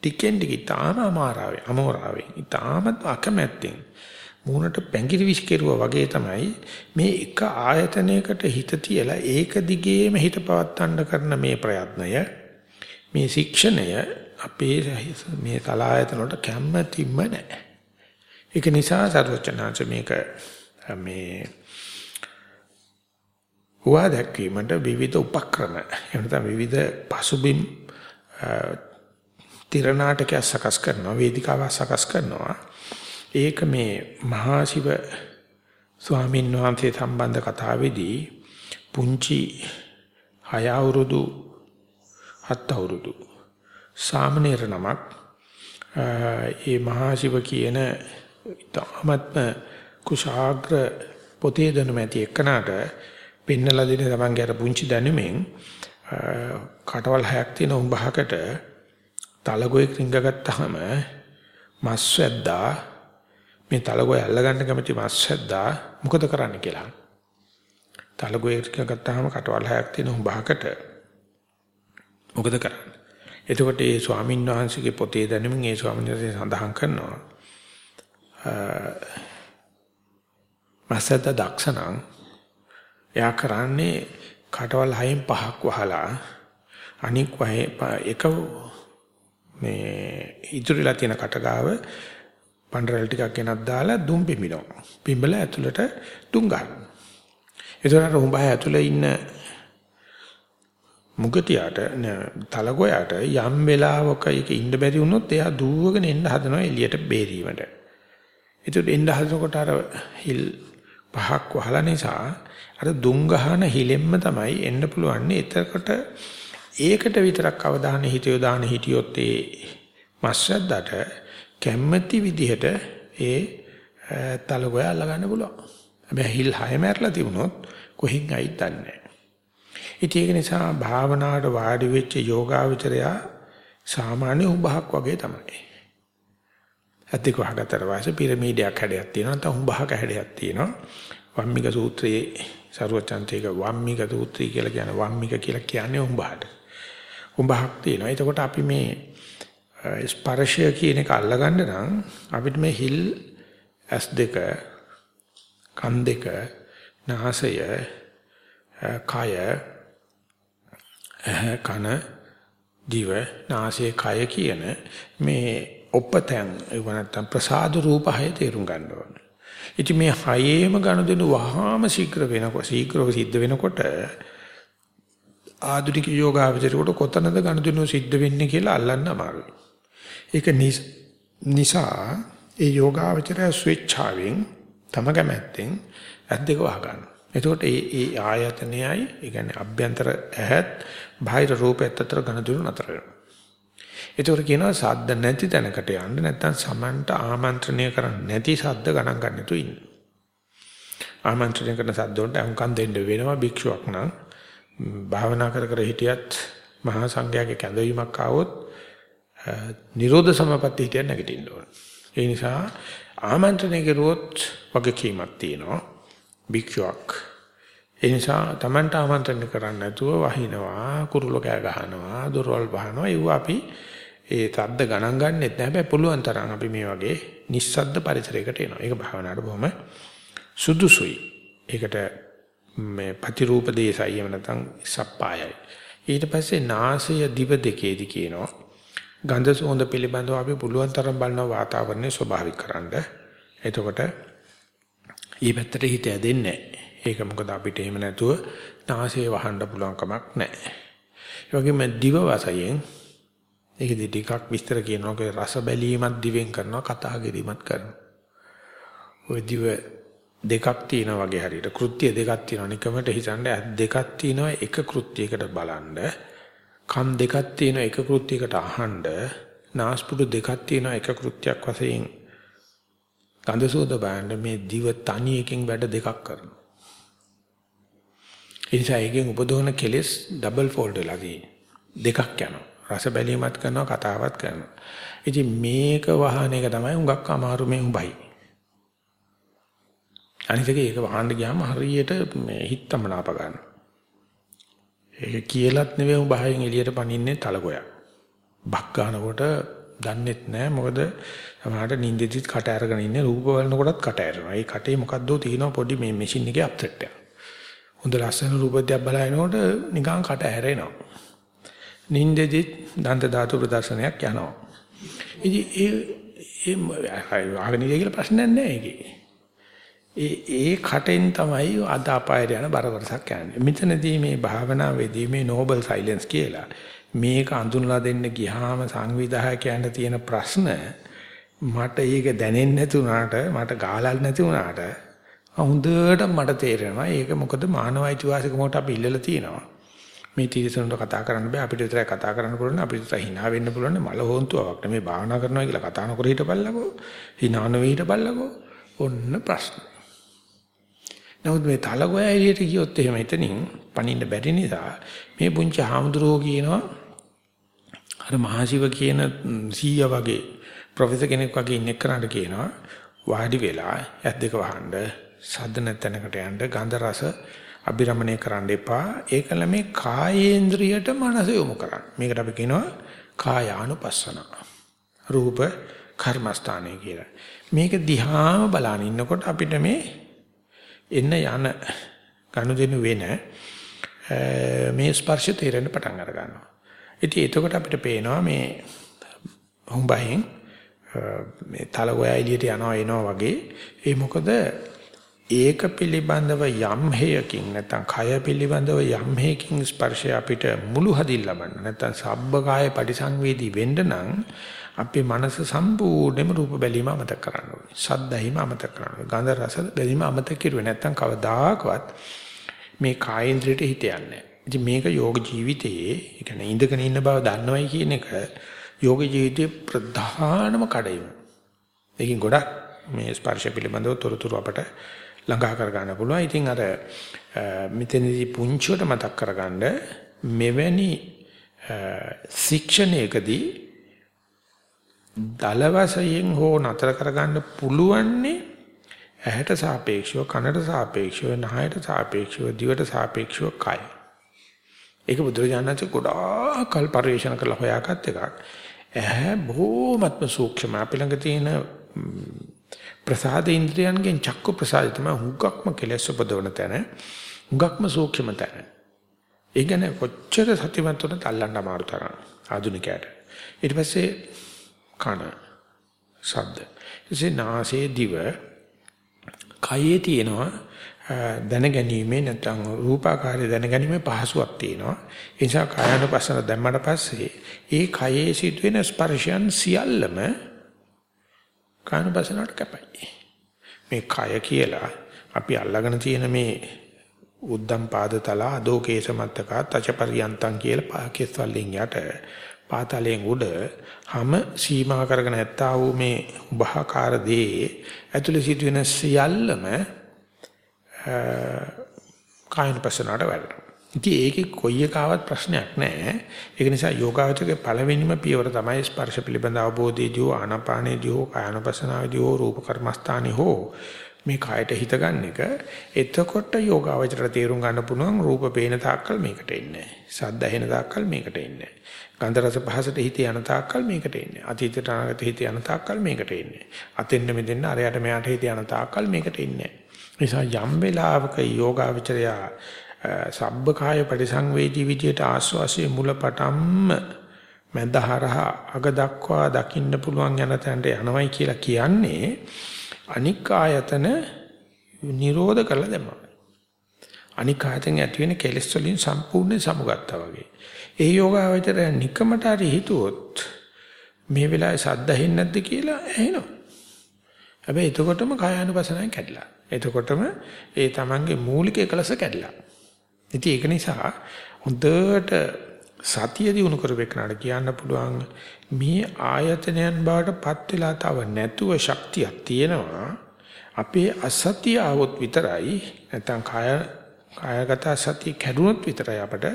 ටිකෙන් ටික තාම අමාරාවේ අමෝරාවේ ඊටාම අකමැත්තෙන් මූණට පැංගිරි විශ්කරුවා වගේ තමයි මේ එක ආයතනයකට හිත තියලා ඒක දිගේම හිත පවත්තන්න කරන මේ ප්‍රයත්නය මේ ශික්ෂණය අපේ මේ තලායතන වලට කැම්මැතිම නැහැ. ඒක නිසා සර්වචනාංශ මේක මේ හුවා දැක්වීමට විවිධ උපක්‍රම එහෙම නැත්නම් විවිධ පසුබිම් තිරනාටකයක් සකස් කරනවා වේදිකාවක් සකස් කරනවා ඒක මේ මහා ශිව ස්වාමීන් වහන්සේ සම්බන්ධ කතාවේදී පුංචි හය අවුරුදු හත් අවුරුදු සාමණේර නමක් ඒ මහා ශිව කියන තාමත්ම කුශාග්‍ර පොතේ දැනුම ඇති එක්කනට පෙන්නලා දෙන තමන්ගේ අර පුංචි දැනුමෙන් කටවල් හයක් තියෙන උඹහකට තලගොයෙක් රිංගගත්තාම මස් වැද්දා මේ තලගොය අල්ලගන්න කැමති මස්සද්දා මොකද කරන්න කියලා. තලගොය ගත්තාම කටවල් හයක් තියෙන උඹහකට මොකද කරන්නේ? එතකොට ඒ ස්වාමීන් වහන්සේගේ පොතේ දැනුමින් ඒ ස්වාමීන් වහන්සේ සඳහන් කරනවා මස්සද්දා දක්ෂණං එයා කරන්නේ කටවල් හයෙන් පහක් වහලා අනික් වහේ එක මේ ඉතුරුලා තියෙන කටගාව පණ්ඩරල් ටිකක් ගෙනත් දාලා දුම් පිඹිනවා. පිඹල ඇතුළට දුම් ගන්නවා. ඒතරට උඹ ඇතුළේ ඉන්න මුගතියට තලගොයට යම් වෙලාවක ඒක ඉන්න බැරි වුණොත් එයා දුවගෙන එන්න හදනවා එළියට බේරීමට. ඒකට එන්න හදනකොට අර හිල් පහක් වහලා නිසා අර දුම් ගහන හිලෙම්ම තමයි එන්න පුළුවන්. එතකොට ඒකට විතරක් අවධානය හිත යොදාන හිටියොත් ඒ මස්සද්දට කැමැති විදිහට ඒ තලගොය අල්ලගන්න පුළුවන්. හැබැයි හිල් හය මැරලා තිබුණොත් කොහින් ඇයිද දන්නේ නැහැ. ඉතින් ඒක නිසා භාවනාවට වාඩි වෙච්ච යෝගාවචරයා සාමාන්‍ය උඹහක් වගේ තමයි. ඇත්තක වහගතර වාසේ පිරමීඩයක් හැඩයක් තියෙනවා නැත්නම් උඹහක හැඩයක් තියෙනවා. වම්මික සූත්‍රයේ සරුවචන්තේක වම්මික සූත්‍රය කියලා කියන වම්මික කියලා කියන්නේ උඹහට. උඹහක් තියෙනවා. එතකොට අපි මේ ස්පර්ශය කියන එක අල්ලගන්න නම් අපිට මේ හිල් S2 කන් දෙක නාසය කය කන දිව නාසය කය කියන මේ ඔපතෙන් ඒව නැත්තම් ප්‍රසාද රූප හය තේරුම් ගන්න ඕනේ. ඉතින් මේ හයේම ගනුදෙනු වහාම ශීඝ්‍ර වෙනකොට ශීඝ්‍රව සිද්ධ වෙනකොට ආධුනික යෝගාවචරයට කොතනද ගනුදෙනු සිද්ධ වෙන්නේ කියලා අල්ලන්න අමාරුයි. ඒක නිසා ඒ යෝගාවචරය ස්විච්චාවෙන් තම කැමැත්තෙන් ඇද්දක වහගන්න. එතකොට ඒ ඒ ආයතනයයි ඒ කියන්නේ අභ්‍යන්තර ඇහත් බාහිර රූපයත් අතර ගනුදෙනු නතර වෙනවා. ඒතකොට කියනවා සද්ද නැති තැනකට යන්න නැත්නම් සමන්ට ආමන්ත්‍රණය කරන්නේ නැති සද්ද ගණන් ගන්න තු ඉන්න. ආමන්ත්‍රණය කරන සද්ද වලට අහුම්කම් දෙන්න වෙනවා භික්ෂුවක් නම් භාවනා කර කර හිටියත් මහා සංඝයාගේ කැඳවීමක් ආවොත් නිරෝධ සමාපatti හිටියත් නැගිටින්න ඕන. ඒ නිසා ආමන්ත්‍රණය කරුවොත් වගකීමක් තියෙනවා භික්ෂුවක්. ඒ නිසා Tamanට ආමන්ත්‍රණය කරන්න නැතුව වහිනවා, කුරුල්ල කෑ ගහනවා, දොරවල් වහනවා. ඒව අපි ඒ තද්ද ගණන් ගන්නෙත් නැහැ. හැබැයි පුළුවන් තරම් අපි මේ වගේ නිස්සද්ද පරිසරයකට එනවා. ඒක භාවනාවට බොහොම සුදුසුයි. ඒකට මේ ප්‍රතිරූප දේශය එහෙම නැත්නම් සප්පායයි. ඊට පස්සේ නාසය දිව දෙකේදී කියනවා ගන්ධ සුවඳ පිළිබඳව අපි පුළුවන් තරම් බලන වාතාවරණය ස්වභාවික කරන්න. එතකොට ඊ පැත්තට හිත යදෙන්නේ ඒක මොකද අපිට එහෙම නැතුව නාසය වහන්න පුළුවන් කමක් නැහැ. ඒ වගේම දිව වශයෙන් ඒකෙදි ටිකක් විස්තර කියනවා රස බැලීමක් දිවෙන් කරනවා කතා කිරීමක් කරනවා. ওই දිව දෙකක් තියෙනවා වගේ හරියට කෘත්‍ය දෙකක් තියෙනවා නිකමට හිතන්න දෙකක් තියෙනවා එක කෘත්‍යයකට බලන්න කන් දෙකක් තියෙනවා එක කෘත්‍යයකට අහන්න නාස්පුඩු දෙකක් තියෙනවා එක කෘත්‍යයක් වශයෙන් ගන්ධ සෝද බලන්න මේ දිව තනි එකකින් වැඩ දෙකක් කරනවා. ඒ නිසා එකෙන් උපදවන කෙලෙස් ඩබල් ෆෝල්ඩ් වෙලා තියෙනවා. දෙකක් යනවා. රස බැලීමත් කරනවා කතාවත් කරනවා. ඉතින් මේක වහන එක තමයි හුඟක් අමාරු මේ උඹයි. අනිත් එක ඒක වහන්න ගියාම හරියට මේ හිතමනාප ගන්න. ඒක කියලත් නෙවෙයි උඹහයෙන් එළියට පනින්නේ තලගොයක්. බක් ගන්නකොට දන්නෙත් නෑ මොකද සමහරට නිින්දෙදිත් කට අරගෙන ඉන්නේ රූප බලනකොටත් කට ඇරෙනවා. ඒ කටේ මොකද්දෝ තියෙනවා පොඩි මේ මැෂින් එකේ අප්සෙට් එකක්. හොඳ ලස්සන රූප දෙයක් බලනකොට නිකන් කට ඇරෙනවා. නිින්දෙදිත් දන්ත ධාතු ප්‍රදර්ශනයක් යනවා. ඉතින් ඒ ඒ ආගනිය කියලා ප්‍රශ්නයක් නෑ ඒකේ. ඒ ඒ කටෙන් තමයි අද අපායට යන බරවරසක් යන්නේ. මෙතනදී මේ භාවනාවේදී මේ නෝබල් සයිලන්ස් කියලා මේක අඳුනලා දෙන්න ගියාම සංවිධායකයන්ට තියෙන ප්‍රශ්න මට ඒක දැනෙන්නේ නැති වුණාට මට ගාලල් නැති වුණාට හොඳට මට තේරෙනවා. ඒක මොකද මානව අයිතිවාසිකමකට අපි ඉල්ලලා තියෙනවා. මේ තීරසනට කතා කරන්න බෑ. අපිට විතරයි කතා කරන්න පුළුවන්. අපිට විතර hina වෙන්න පුළුවන්. මල හොන්තුවක් නෙමෙයි. භාවනා කරනවා කියලා කතා නොකර හිටපල්ලකෝ. hina නොවී හිටපල්ලකෝ. ඔන්න ප්‍රශ්න. නමුත් මේ තලගොය එළියට ගියොත් එහෙම එතනින් පණින්න බැරි නිසා මේ පුංචි හාමුදුරුවෝ කියනවා අර මහසිව කියන සීයා වගේ ප්‍රොෆෙසර් කෙනෙක් වගේ ඉන්න එක්කනට කියනවා. වාඩි වෙලා ඇස් දෙක වහන්න සද්ද නැතනකට යන්න ගන්ධ රස අභිරමණය කරන්න එපා. ඒකල මේ කායේන්ද්‍රියට මනස යොමු කරන්න. මේකට අපි කියනවා කායානුපස්සන. රූප කර්මස්ථානය කියලා. මේක දිහාම බලන ඉන්නකොට අපිට මේ එන්න යන ගනුදෙනු වෙන මේ ස්පර්ශ තේරෙන්න පටන් අර ගන්නවා. ඉතින් එතකොට අපිට පේනවා මේ හුඹයෙන් මේ තලගොය එළියට යනවා එනවා වගේ. ඒ මොකද ඒක පිළිබඳව යම් හේයකින් නැත්නම් කය පිළිබඳව යම් හේයකින් ස්පර්ශය අපිට මුළු හදින් ලබන්න නැත්නම් සබ්බ කාය පරිසංවේදී වෙන්න නම් අපේ මනස සම්පූර්ණයෙන්ම රූප බැලීම අමතක කරන්න ඕනේ. ශබ්දයිම අමතක කරන්න ඕනේ. ගන්ධ රස බැලීම අමතක කරුවේ නැත්නම් කවදාකවත් මේ කායේන්ද්‍රයට හිත යන්නේ නැහැ. ඉතින් මේක යෝග ජීවිතයේ, ඒ කියන්නේ ඉඳගෙන ඉන්න බව දන්නවයි කියන එක යෝග ජීවිතයේ ප්‍රධානම කඩයිම. ඒකෙන් ගොඩක් මේ ස්පර්ශ පිළිබඳව තොරතුරු අපට ළඟා කර ගන්න පුළුවන්. ඉතින් අර මෙතනදී පුංචිවට මතක් කරගන්න මෙවැනි ශික්ෂණයකදී දල වශයෙන් හෝ නතර කරගන්න පුළුවන්නේ ඇහැට සාපේක්ෂව කනට සාපේක්ෂව නහයට සාපේක්ෂව දිවට සාපේක්ෂව කය. ඒක බුදුරජාණන්සේ ගොඩාක් කල් පරිශන කරලා හොයාගත් එකක්. ඇහැ බොහෝමත්ම සූක්ෂම අපි ළඟ තියෙන ප්‍රසාද ඉන්ද්‍රියන්ගෙන් චක්කු ප්‍රසාදය තමයි හුඟක්ම කෙලෙස් උපදවන තැන. හුඟක්ම සූක්ෂම තැන. ඒ කියන්නේ කොච්චර සතිමත් වුණත් අල්ලන්න අමාරු තරම් ආධුනිකයට. ඊට පස්සේ කන ශබ්ද. එසේ නාසයේ දිව කයේ තියෙනවා දැනගැනීමේ නැත්නම් රූපාකාරය දැනගැනීමේ පහසුවක් තියෙනවා. ඒ නිසා කායानुපස්සන දැම්මට පස්සේ ඒ කයේ සිදුවෙන ස්පර්ශයන් සියල්ලම කායानुපස්සනට කැපයි. මේ කය කියලා අපි අල්ලගෙන තියෙන මේ උද්දම් පාදතල අදෝකේස මත්තකා තචපරියන්තං කියලා කෙස් වලින් යට පාතලයෙන් උඩ හැම සීමා කරගෙන ඇත්තා වූ මේ උභාකාර දේ ඇතුළේ සිදුවෙන සියල්ලම කායන පස්සනට වැඩනවා. ඉතින් ඒකේ කොයි එකාවත් ප්‍රශ්නයක් නැහැ. ඒක නිසා යෝගාවචකේ පළවෙනිම පියවර තමයි ස්පර්ශ පිළිබඳ අවබෝධයේදී ආනාපානයේදී හෝ කායනපසනාවේදී හෝ රූප කර්මස්ථානේ හෝ මේ කායට හිත ගන්න එක එතකොට යෝගාවචරයට තේරුම් ගන්න පුළුවන් රූප පේන තාක්කල් මේකට එන්නේ සද්ද ඇහෙන තාක්කල් මේකට එන්නේ ගන්ධ රස පහසට හිත යන තාක්කල් මේකට එන්නේ අතීතයට අනාගත හිත යන තාක්කල් මේකට එන්නේ අතෙන්න මෙතෙන්න අරයට මෙයාට හිත යන තාක්කල් මේකට එන්නේ නිසා යම් වෙලාවක යෝගාවචරය සබ්බ කාය පරිසංවේදී විදියට ආස්වාසිය මුලපටම්ම මැදහරහා අග දක්වා දකින්න පුළුවන් යන තැනට යනවයි කියලා කියන්නේ අනික් ආයතන නිරෝධ කරලා දැම්මා. අනික් ආයතන ඇති වෙන කෙලෙස් වලින් සම්පූර්ණ සමුගත්තා වගේ. ඒ යෝගාවචරය නිකමට හරි හිතුවොත් මේ වෙලාවේ සද්ද ඇහෙන්නේ නැද්ද කියලා ඇහෙනවා. හැබැයි එතකොටම කායානුපසනාවෙන් කැඩලා. එතකොටම ඒ තමන්ගේ මූලික එකලස කැඩලා. ඉතින් ඒක නිසා හොඳට සතිය දිනු කරවෙකනට කියන්න පුළුවන් මේ ආයතනයන් බවට පත් වෙලා තව නැතුව ශක්තියක් තියෙනවා අපේ අසතිය આવොත් විතරයි නැත්නම් කාය කායගත සතිය කැඩුනොත් විතරයි අපට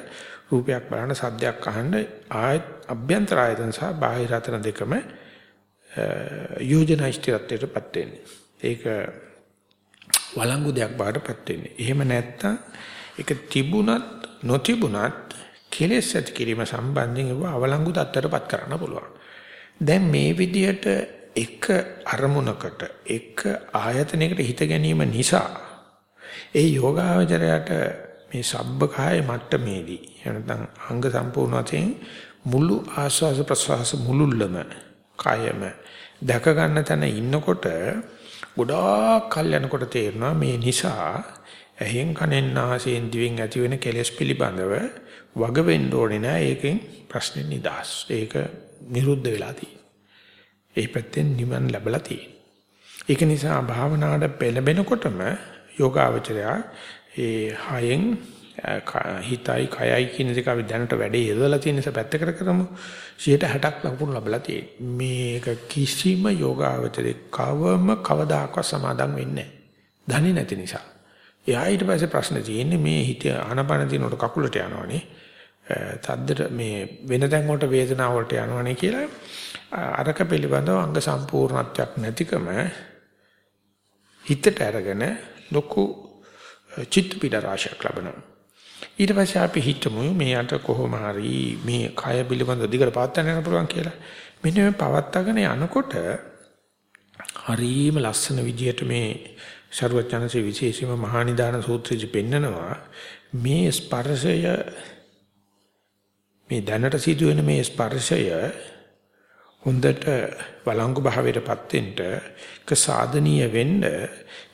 රූපයක් බලන සද්දයක් අහන්න ආයත් අභ්‍යන්තර ආයතන සහ බාහිර ආයතන දෙකම යෝජනා ස්ථිරත්වයටපත් වෙන්නේ ඒක වළංගු දෙයක් බාටපත් වෙන්නේ එහෙම නැත්නම් ඒක තිබුණත් නොතිබුණත් කෙලෙස් ඇති කිරීම සම්බන්ධයෙන් ඒව අවලංගු තත්ත්වයටපත් කරන්න පුළුවන්. දැන් මේ විදිහට එක අරමුණකට එක ආයතනයකට හිත ගැනීම නිසා ඒ යෝගාවචරයට මේ සබ්බකාය මට්ටමේදී එනනම් අංග සම්පූර්ණ වශයෙන් මුළු ආස්වාස ප්‍රසවාස මුළුල්ලම කායම දැක ගන්න තැන ඉන්නකොට ගොඩාක් කල් යනකොට තේරෙනවා මේ නිසා ඇහෙන් කනෙන් නාසයෙන් දිවෙන් ඇති වෙන කෙලෙස් පිළිබඳව වග වෙන්න ඕනේ නෑ ඒකෙන් ප්‍රශ්නේ නිදාස්. ඒක නිරුද්ධ වෙලා තියෙන්නේ. ඒ පැත්තෙන් නිවන් ලැබලා තියෙන්නේ. ඒක නිසා භාවනාවට පෙළඹෙනකොටම යෝගාවචරය ඒ හයෙන් හිතයි කයයි කියන දෙක අපි දැනට වැඩේ යොදලා තියෙන නිසා පැත්තකට කරමු 60ක් ලකුණු ලැබලා තියෙන්නේ. මේක කිසිම යෝගාවචරේ කවම කවදාකවත් සමාදම් වෙන්නේ නැහැ. දන්නේ නැති නිසා. එයා ඊට පස්සේ ප්‍රශ්න තියෙන්නේ මේ හිත ආනපන දිනකට කකුලට යනවනේ. තද්දට මේ වෙන තැන් වලට වේදනාව වලට යනවනේ කියලා අරක පිළිබඳව අංග සම්පූර්ණත්වයක් නැතිකම හිතට අරගෙන ලොකු චිත්ත පීඩ රාශියක් ලබනවා. ඊට පස්සේ අපි හිතමු මේ අත කොහොම හරි මේ කය පිළිබඳ දිගට පවත්වාගෙන යන්න පුළුවන් කියලා. මෙන්න මේ පවත්වාගෙන යනකොට හරීම ලස්සන විදියට මේ ਸਰවඥාන්සේ විශේෂයෙන්ම මහා නිදාන සූත්‍රයේ පෙන්නනවා මේ ස්පර්ශය මේ දැනට සිදුවෙන මේ ස්පර්ශය හොඳට වළංගු භාවයටපත් වෙන්න ක සාධනීය වෙන්න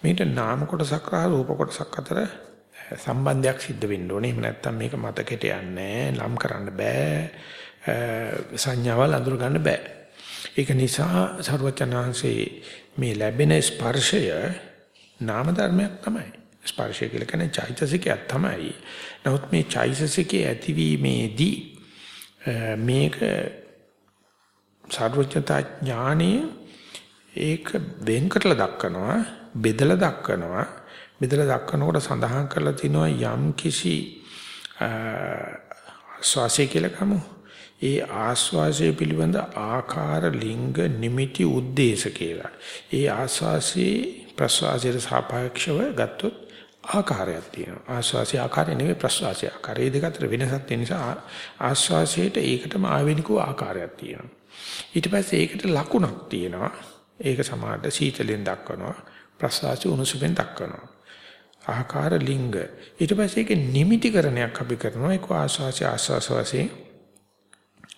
මේකට නාම කොටසක් රහ රූප කොටසක් අතර සම්බන්ධයක් සිද්ධ වෙන්න ඕනේ. එහෙම නැත්නම් මේක මතකෙට යන්නේ නම් කරන්න බෑ. සංඥාවල් අඳුර ගන්න බෑ. ඒක නිසා සර්වචනාංශේ මේ ලැබෙන ස්පර්ශය නාම ධර්මයක් තමයි. ස්පර්ශය කියලා කියන්නේ චෛතසිකයක් තමයි. නමුත් මේ චෛතසිකයේ ඇතිවීමේදී මේක සර්වඥතා ඥානීය ඒක වෙන් කරලා දක්වනවා බෙදලා දක්වනවා බෙදලා දක්වනකොට සඳහන් කරලා තිනවා යම් කිසි ආස්වාසය කියලා කමු. ඒ ආස්වාසය පිළිබඳ ආකාර ලිංග නිමිති උද්දේශ කියලා. ඒ ආස්වාසයේ ප්‍රස්වාසයට සාපේක්ෂව ගත්තොත් ආකාරයක් තියෙනවා. ආස්වාසයේ ආකාරය නෙවෙයි ප්‍රස්වාසයේ ආකාරය. දෙක අතර වෙනසක් තියෙන නිසා ආස්වාසයට ඒකටම ආවෙනිකෝ ආකාරයක් තියෙනවා. ඊට පස්සේ ඒකට ලකුණක් තියෙනවා. ඒක සමානට සීතලෙන් දක්වනවා. ප්‍රසවාසය උණුසුමෙන් දක්වනවා. ආකාර ලිංග. ඊට පස්සේ ඒකේ නිමිතිකරණයක් අපි කරනවා. ඒක ආස්වාසය ආස්වාස වශයෙන්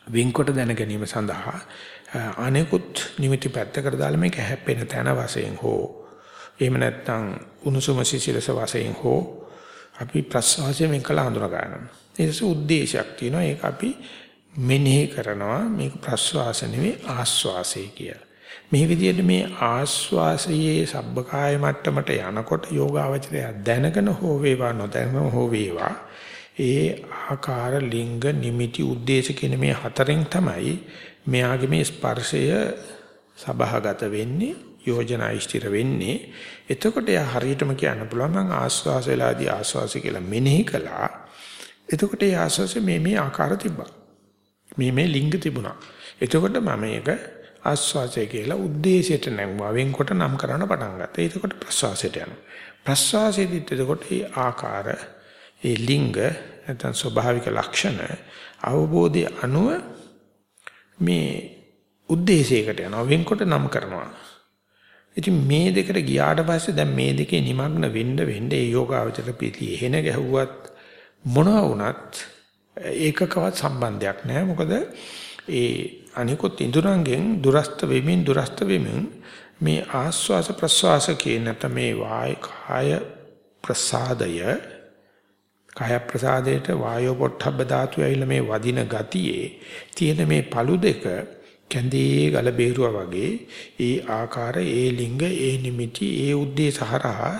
වින්කොට දැන ගැනීම සඳහා අනෙකුත් නිමිති පැත්තකට දාලා මේක හැප්පෙන තැන වශයෙන් හෝ එහෙම නැත්නම් උණුසුම සිසිලස වශයෙන් හෝ අපි ප්‍රසවාසය මේක හඳුනා ගන්නවා. ඒ නිසා උද්දේශයක් තියෙනවා. ඒක අපි මෙනෙහි කරනවා මේක ප්‍රස්වාස නෙවෙයි ආස්වාසය කියලා. මේ විදිහට මේ ආස්වාසයේ සබ්බකාය මට්ටමට යනකොට යෝගාවචරය දැනගෙන හෝ වේවා නොදැනගෙන හෝ වේවා ඒ ආකාර ලිංග නිමිති උද්දේශ කියන මේ හතරෙන් තමයි මෙයාගේ මේ ස්පර්ශය සබහාගත වෙන්නේ යෝජනා ඉෂ්ටිර වෙන්නේ. එතකොට යා හරියටම කියන්න පුළුවන් මම ආස්වාස වෙලාදී ආස්වාසය කියලා මෙනෙහි කළා. එතකොට ඒ ආස්වාසය මේ මේ ආකාර තිබ්බා. මේ මේ ලිංග තිබුණා. එතකොට මම මේක ආස්වාසය කියලා ಉದ್ದೇಶයට නැංගුවා. වෙන්කොට නම් කරන්න පටන් ගත්තා. ඒකකොට ප්‍රස්වාසයට යනවා. ප්‍රස්වාසයේදීත් එතකොට ඒ ආකාර, ඒ ලිංග නැත්නම් ස්වභාවික ලක්ෂණ අවබෝධය අනුව මේ ಉದ್ದೇಶයකට යනවා. වෙන්කොට නම් කරනවා. ඉතින් මේ දෙකට ගියාට පස්සේ දැන් මේ දෙකේ নিমগ্ন වෙන්න වෙන්න ඒ යෝගාවචර පිළිපී එහෙන ගැහුවත් මොනවා වුණත් ඒකකවත් සම්බන්ධයක් නැහැ මොකද ඒ අනිකුත් ඉඳුරංගෙන් දුරස්ත වෙමින් දුරස්ත වෙමින් මේ ආස්වාස ප්‍රස්වාස කියන මේ වාය කාය ප්‍රසාදය කාය ප්‍රසාදයට වායෝ පොට්ටබ්බ ධාතු ඇවිල්ලා මේ වදින ගතියේ තියෙන මේ පළු දෙක කැඳේ ගල බේරුවා වගේ ඒ ආකාර ඒ ලිංග ඒ නිමිති ඒ උද්දේශ හරහා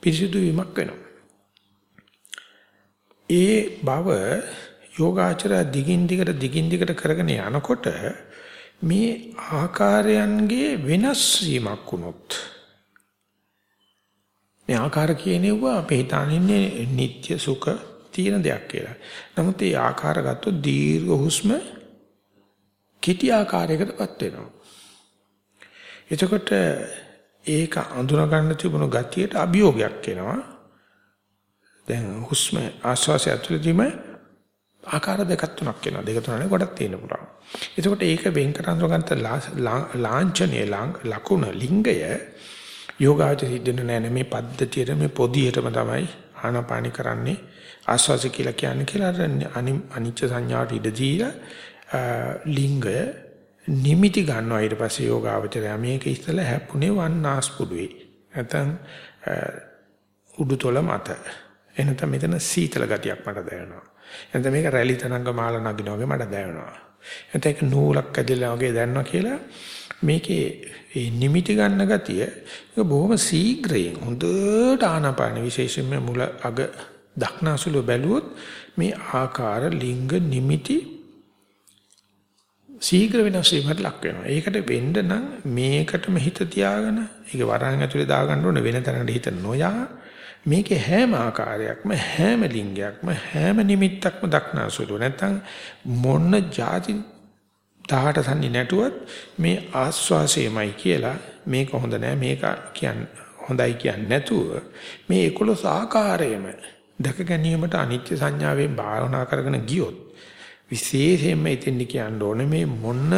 පිරිසිදු වීමක් වෙනවා. ඒ බව යෝගාචර දිගින් දිගට දිගින් දිගට කරගෙන යනකොට මේ ආකාරයන්ගේ වෙනස් වීමක් වුණොත් මේ ආකාර කියනෙවුවා අපි හිතන්නේ නিত্য සුඛ තියෙන දෙයක් කියලා. නමුත් මේ ආකාර ගත්තොත් දීර්ඝ හුස්ම කිටි ආකාරයකටපත් වෙනවා. එතකොට ඒක අඳුන ගන්න තිබුණු ගතියට අභියෝගයක් එනවා. දැන් හුස්ම ආශ්වාසය ඇතුළතදීම ආකාර දෙකක් තුනක් වෙනවා. දෙක තුනනේ කොටක් තියෙන්න පුළුවන්. එතකොට ඒක වෙන් කර අඳුරගත්ත ලාංඡනීය ලකුණ ලිංගය යෝගාචර සිද්ධ නැහැ මේ පද්ධතියට මේ පොදියටම තමයි ආනාපානි කරන්නේ. ආස්වාස කියලා කියන්නේ කියලා අනිච්ච සංඥාට ඉඩ දීලා ලිංගය නිමිති ගන්නවා. ඊට පස්සේ යෝගාවචරය මේක ඉස්සලා හැප්පුණේ වන්නාස්පුඩුවේ. නැත්නම් උඩුතොල මත. එනත මෙතන සීතල ගතියක් මට දැනෙනවා. එතන මේක රැලි තරංග මාල නගිනා වගේ මට දැනෙනවා. එතන ඒක නූලක් ඇදලා වගේ දැනනවා කියලා මේකේ ඒ නිමිටි ගන්න ගතිය ඒක බොහොම ශීඝ්‍රයෙන් හොඳට ආනාපාන විශේෂයෙන්ම මුල අග දක්නාසුල බැලුවොත් මේ ආකාර ලිංග නිමිටි ශීඝ්‍ර වෙනස් වීමකට ලක් වෙනවා. ඒකට වෙන්න නම් මේකටම හිත තියාගෙන ඒක වරන් ඇතුලේ දාගන්න ඕනේ වෙන තැනකට හිත නොයා මේකේ හැම ආකාරයක්ම හැම ලිංගයක්ම හැම නිමිත්තක්ම දක්නාසුළු නැත්නම් මොන જાති 18 සම්නි නැටුවත් මේ ආස්වාසයමයි කියලා මේක හොඳ නෑ. මේක කියන්න හොඳයි කියන්නේ නැතුව මේ 11 ආකාරයම දැක ගැනීමට අනිත්‍ය සංඥාවෙන් භාවනා කරගෙන ගියොත් විශේෂයෙන්ම ඉතින් කියන්න ඕනේ මේ මොන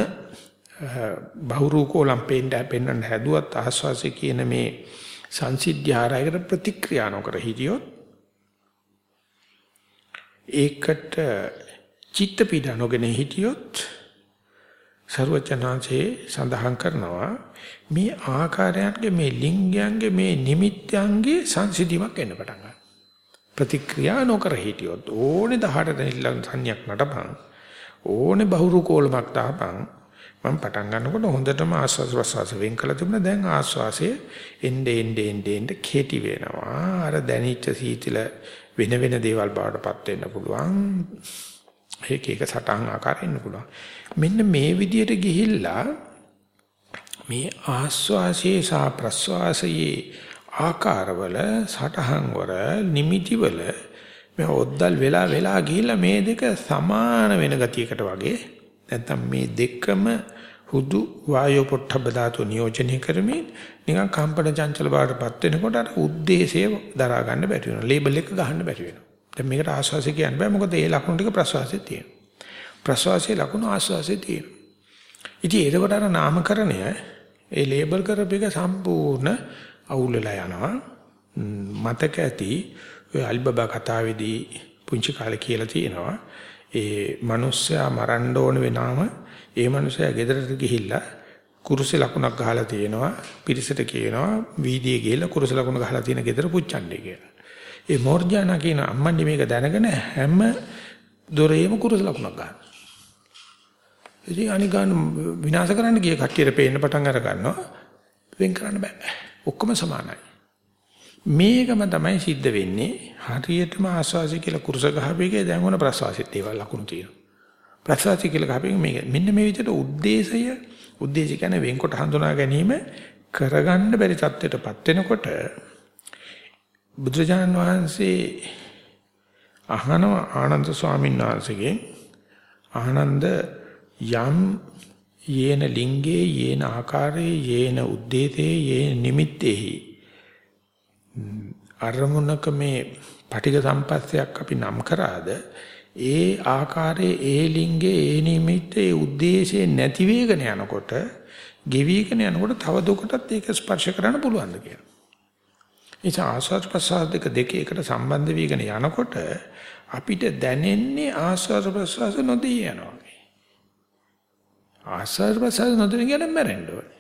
බහුරූකෝලම් පෙන්න පෙන්නන්න හැදුවත් ආස්වාසය කියන මේ සංසිද්ධාරයකට ප්‍රතික්‍රියා නොකර හිටියොත් ඒකට චිත්ත පීඩ නොගෙන හිටියොත් ਸਰවචනාංශේ සඳහන් කරනවා මේ ආකාරයන්ගේ මේ ලිංගයන්ගේ මේ නිමිත්තයන්ගේ සංසිද්ධියක් එන්න පටන් ගන්නවා. ප්‍රතික්‍රියා නොකර හිටියොත් ඕනේ 18 දෙනෙක් සංඥාවක් නටපන් ඕනේ බහුරු කෝලමක් දාපන් මම පටන් ගන්නකොට හොඳටම ආස්වාස ප්‍රසවාස වෙන් කළ තිබුණා. දැන් ආස්වාසයේ එnde ende ende ende කෙටි වෙනවා. අර දැනිච්ච සීතල වෙන වෙන දේවල් බවටපත් වෙන්න පුළුවන්. ඒක එක සටහන් ආකාරයෙන් පුළුවන්. මෙන්න මේ විදියට ගිහිල්ලා මේ ආස්වාසයේ සහ ප්‍රස්වාසයේ ආකාරවල සටහන් වල නිමිති වල මේ ඔද්දල් වෙලා වෙලා ගිහිල්ලා මේ දෙක සමාන වෙන ගතියකට වගේ නැත්තම් මේ දෙකම හුදු වායෝ පොට්ටබ්බ ධාතු නියෝජනය කරමින් නිකන් කම්පන චංචල බවටපත් වෙනකොට අර ಉದ್ದೇಶය දරා ගන්න බැරි වෙනවා. ලේබල් එක ගහන්න බැරි වෙනවා. දැන් මේකට ආස්වාසය කියන්න බෑ මොකද ඒ ලකුණු ටික ප්‍රසවාසයේ තියෙනවා. ප්‍රසවාසයේ ලකුණු ආස්වාසයේ තියෙනවා. ඉතින් එතකොට අර නාමකරණය ඒ ලේබල් කරපේක සම්පූර්ණ අවුල් වෙලා යනවා. මතක ඇති ඔය අල්බබා කතාවේදී පුංචි කාලේ කියලා තියෙනවා. ඒ මිනිස්සයා මරන්න ඕන වෙනාම ඒ මිනිස්සයා ගෙදරට ගිහිල්ලා කුරුසේ ලකුණක් ගහලා තියෙනවා පිරිසට කියනවා වීදියේ ගිහිල්ලා කුරුසේ ලකුණ ගහලා තියෙන ගෙදර පුච්චන්නේ කියලා. ඒ මෝර්ජානා කියන අම්මන්ඩි මේක දැනගෙන හැම දොරේම කුරුසේ ලකුණක් ගන්නවා. ඉතින් අනිගාන විනාශ කරන්න ගිය කට්ටියට පේන්න පටන් අර ගන්නවා වෙන් කරන්න බෑ. ඔක්කොම සමානයි. මේකම තමයි සිද්ධ වෙන්නේ හරියටම ආස්වාසි කියලා කුරුස ගහපේකේ දැන් වුණ ප්‍රසවාසෙත් ඒවා ලකුණු තියෙනවා. ප්‍රසවාසය කියලා කපින් මේක. මෙන්න මේ විදිහට ಉದ್ದೇಶය ಉದ್ದೇಶ කියන්නේ වෙන්කොට හඳුනා ගැනීම කරගන්න බැරි தත්ත්වයටපත් වෙනකොට බුදුරජාන් වහන්සේ අහන ආනන්ද ස්වාමීන් වහන්සේගෙන් ආනන්ද යම් යේන ලිංගේ යේන ආකාරයේ යේන උද්දේතේ යේන නිමිත්තේහි අරමුණක මේ පටිඝ සම්පස්සයක් අපි නම් කරාද ඒ ආකාරයේ ඒ ලිංගේ ඒ නිමිත්තේ උද්දේශේ නැති වේගන යනකොට ගෙවිගෙන යනකොට තව දුකටත් ඒක ස්පර්ශ කරන්න පුළුවන්ද කියලා. ඒ ආස්වාද ප්‍රසාර දෙක දෙක එකට සම්බන්ධ වීගෙන යනකොට අපිට දැනෙන්නේ ආස්වාද ප්‍රසාර නොදී යනවා. ආස්වාද ප්‍රසාර නොදී කියන මැරෙන්න ඕනේ.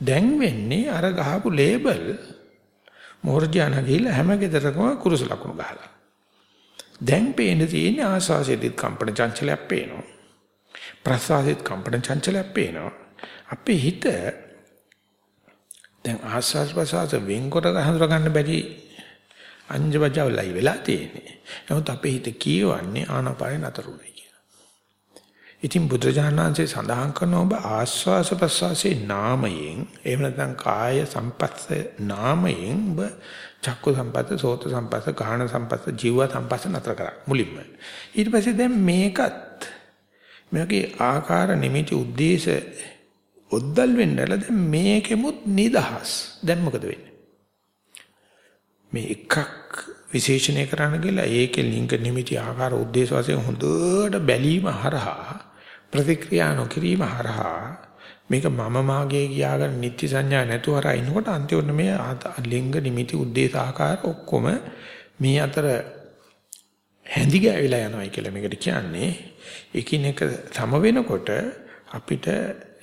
දැන් වෙන්නේ අර ගහපු ලේබල් මෝර්ජාන ගිහිල්ලා හැම ගෙදරකම කුරුස ලකුණු ගහලා. දැන් පේන්න තියෙන්නේ ආස්වාසයේදීත් කම්පන චංචලයක් පේනවා. ප්‍රසවාසයේත් කම්පන චංචලයක් පේනවා. අපේ හිත දැන් ආස්වාස් ප්‍රසවාස වෙන්කොට හඳුනා ගන්න බැරි අංජබජවලයි වෙලා තියෙන්නේ. නමුත් අපේ හිත කියවන්නේ ආනාපානේ නතරුනේ කියලා. ඉතින් බුදුජානනාංශේ සඳහන් කරන ඔබ ආස්වාස ප්‍රසවාසයේ නාමයෙන් එහෙම නැත්නම් කාය සම්පස්ස නාමයෙන් ඔබ චක්කු සම්පස්ස, සෝත සම්පස්ස, ගාහන සම්පස්ස, ජීව සම්පස්ස නතර කරා මුලින්ම. ඊට පස්සේ දැන් මේකත් මේකේ ආකාර නිමිති ಉದ್ದೇಶ ඔද්දල් වෙන්නලා දැන් මේකෙමුත් නිදහස්. දැන් මොකද වෙන්නේ? මේ එකක් විශේෂණය කරන්න ගිහලා ඒකේ ලිංග නිමිති ආකාර ಉದ್ದೇಶ වශයෙන් හොඳට බැලීම හරහා ප්‍රතික්‍රියා නොකිරීම හරහා මේක මම මාගේ කියාගෙන නිත්‍ය සංඥා නැතුව හරහා ඉන්නකොට අන්තිමට මේ ලිංග නිමිති උද්දේශ ආකාර ඔක්කොම මේ අතර හැඳි ගෑවිලා යනවා කියලා මේකට කියන්නේ. එකිනෙක සම වෙනකොට අපිට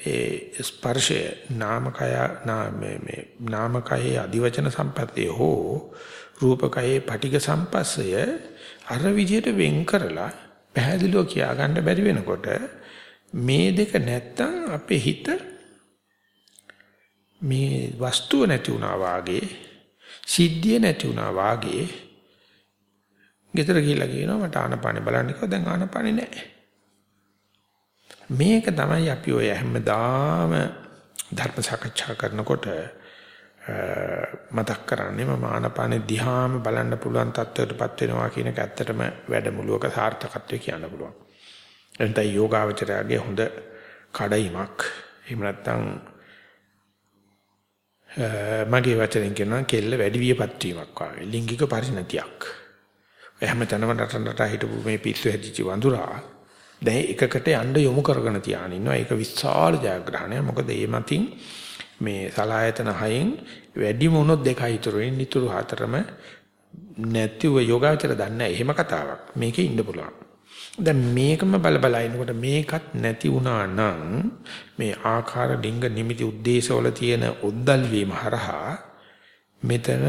ඒ ස්පර්ශය නාමකය නාමේ මේ නාමකයේ අදිවචන සම්පත්තේ හෝ රූපකයේ පටිඝ සම්පස්සය අර විදියට වෙන් කරලා පැහැදිලිව කියාගන්න බැරි වෙනකොට මේ දෙක නැත්තම් අපේ හිත මේ වස්තුව නැති වුණා වාගේ සිද්ධිය නැති වුණා වාගේ ගෙදර ගිහිල්ලා කියනවා මට ආනපානෙ බලන්න කිව්වා දැන් ආනපානෙ නැහැ මේක තමයි අපි ඔය හැමදාම ධර්ම සාකච්ඡා කරනකොට මතක් කරන්නේ මම ආනපානෙ දිහාම බලන්න පුළුවන් තත්ත්වයකටපත් වෙනවා කියන එක ඇත්තටම වැඩමුළුවක සාර්ථකත්වය කියන්න පුළුවන්. එතන යෝගාවචරයාගේ හොඳ කඩයිමක් එහෙම නැත්නම් මගේ වචනෙන් කියනවා කෙල්ල වැඩි වියපත් වීමක් වගේ ලිංගික පරිණතියක්. හැමතැනම රටනට හිටපු මේ පිස්සු හැදිච්ච වඳුරා දැන් එකකට යන්න යොමු කරගෙන තියාගෙන ඉන්නවා. ඒක විශාල ජයග්‍රහණයක්. මොකද ඒ මතින් මේ සලායතන හයෙන් වැඩි මොනොත් දෙකයි ඉතුරු වෙන්නේ. ඉතුරු හතරම නැතිව යෝගාචර දන්නේ එහෙම කතාවක්. මේකේ ඉන්න පුළුවන්. දැන් මේකම බල බල ඉනකොට මේකත් නැති වුණා නම් මේ ආකාර ඩිංග නිමිති ಉದ್ದೇಶවල තියෙන ඔද්දල් වීම හරහා මෙතන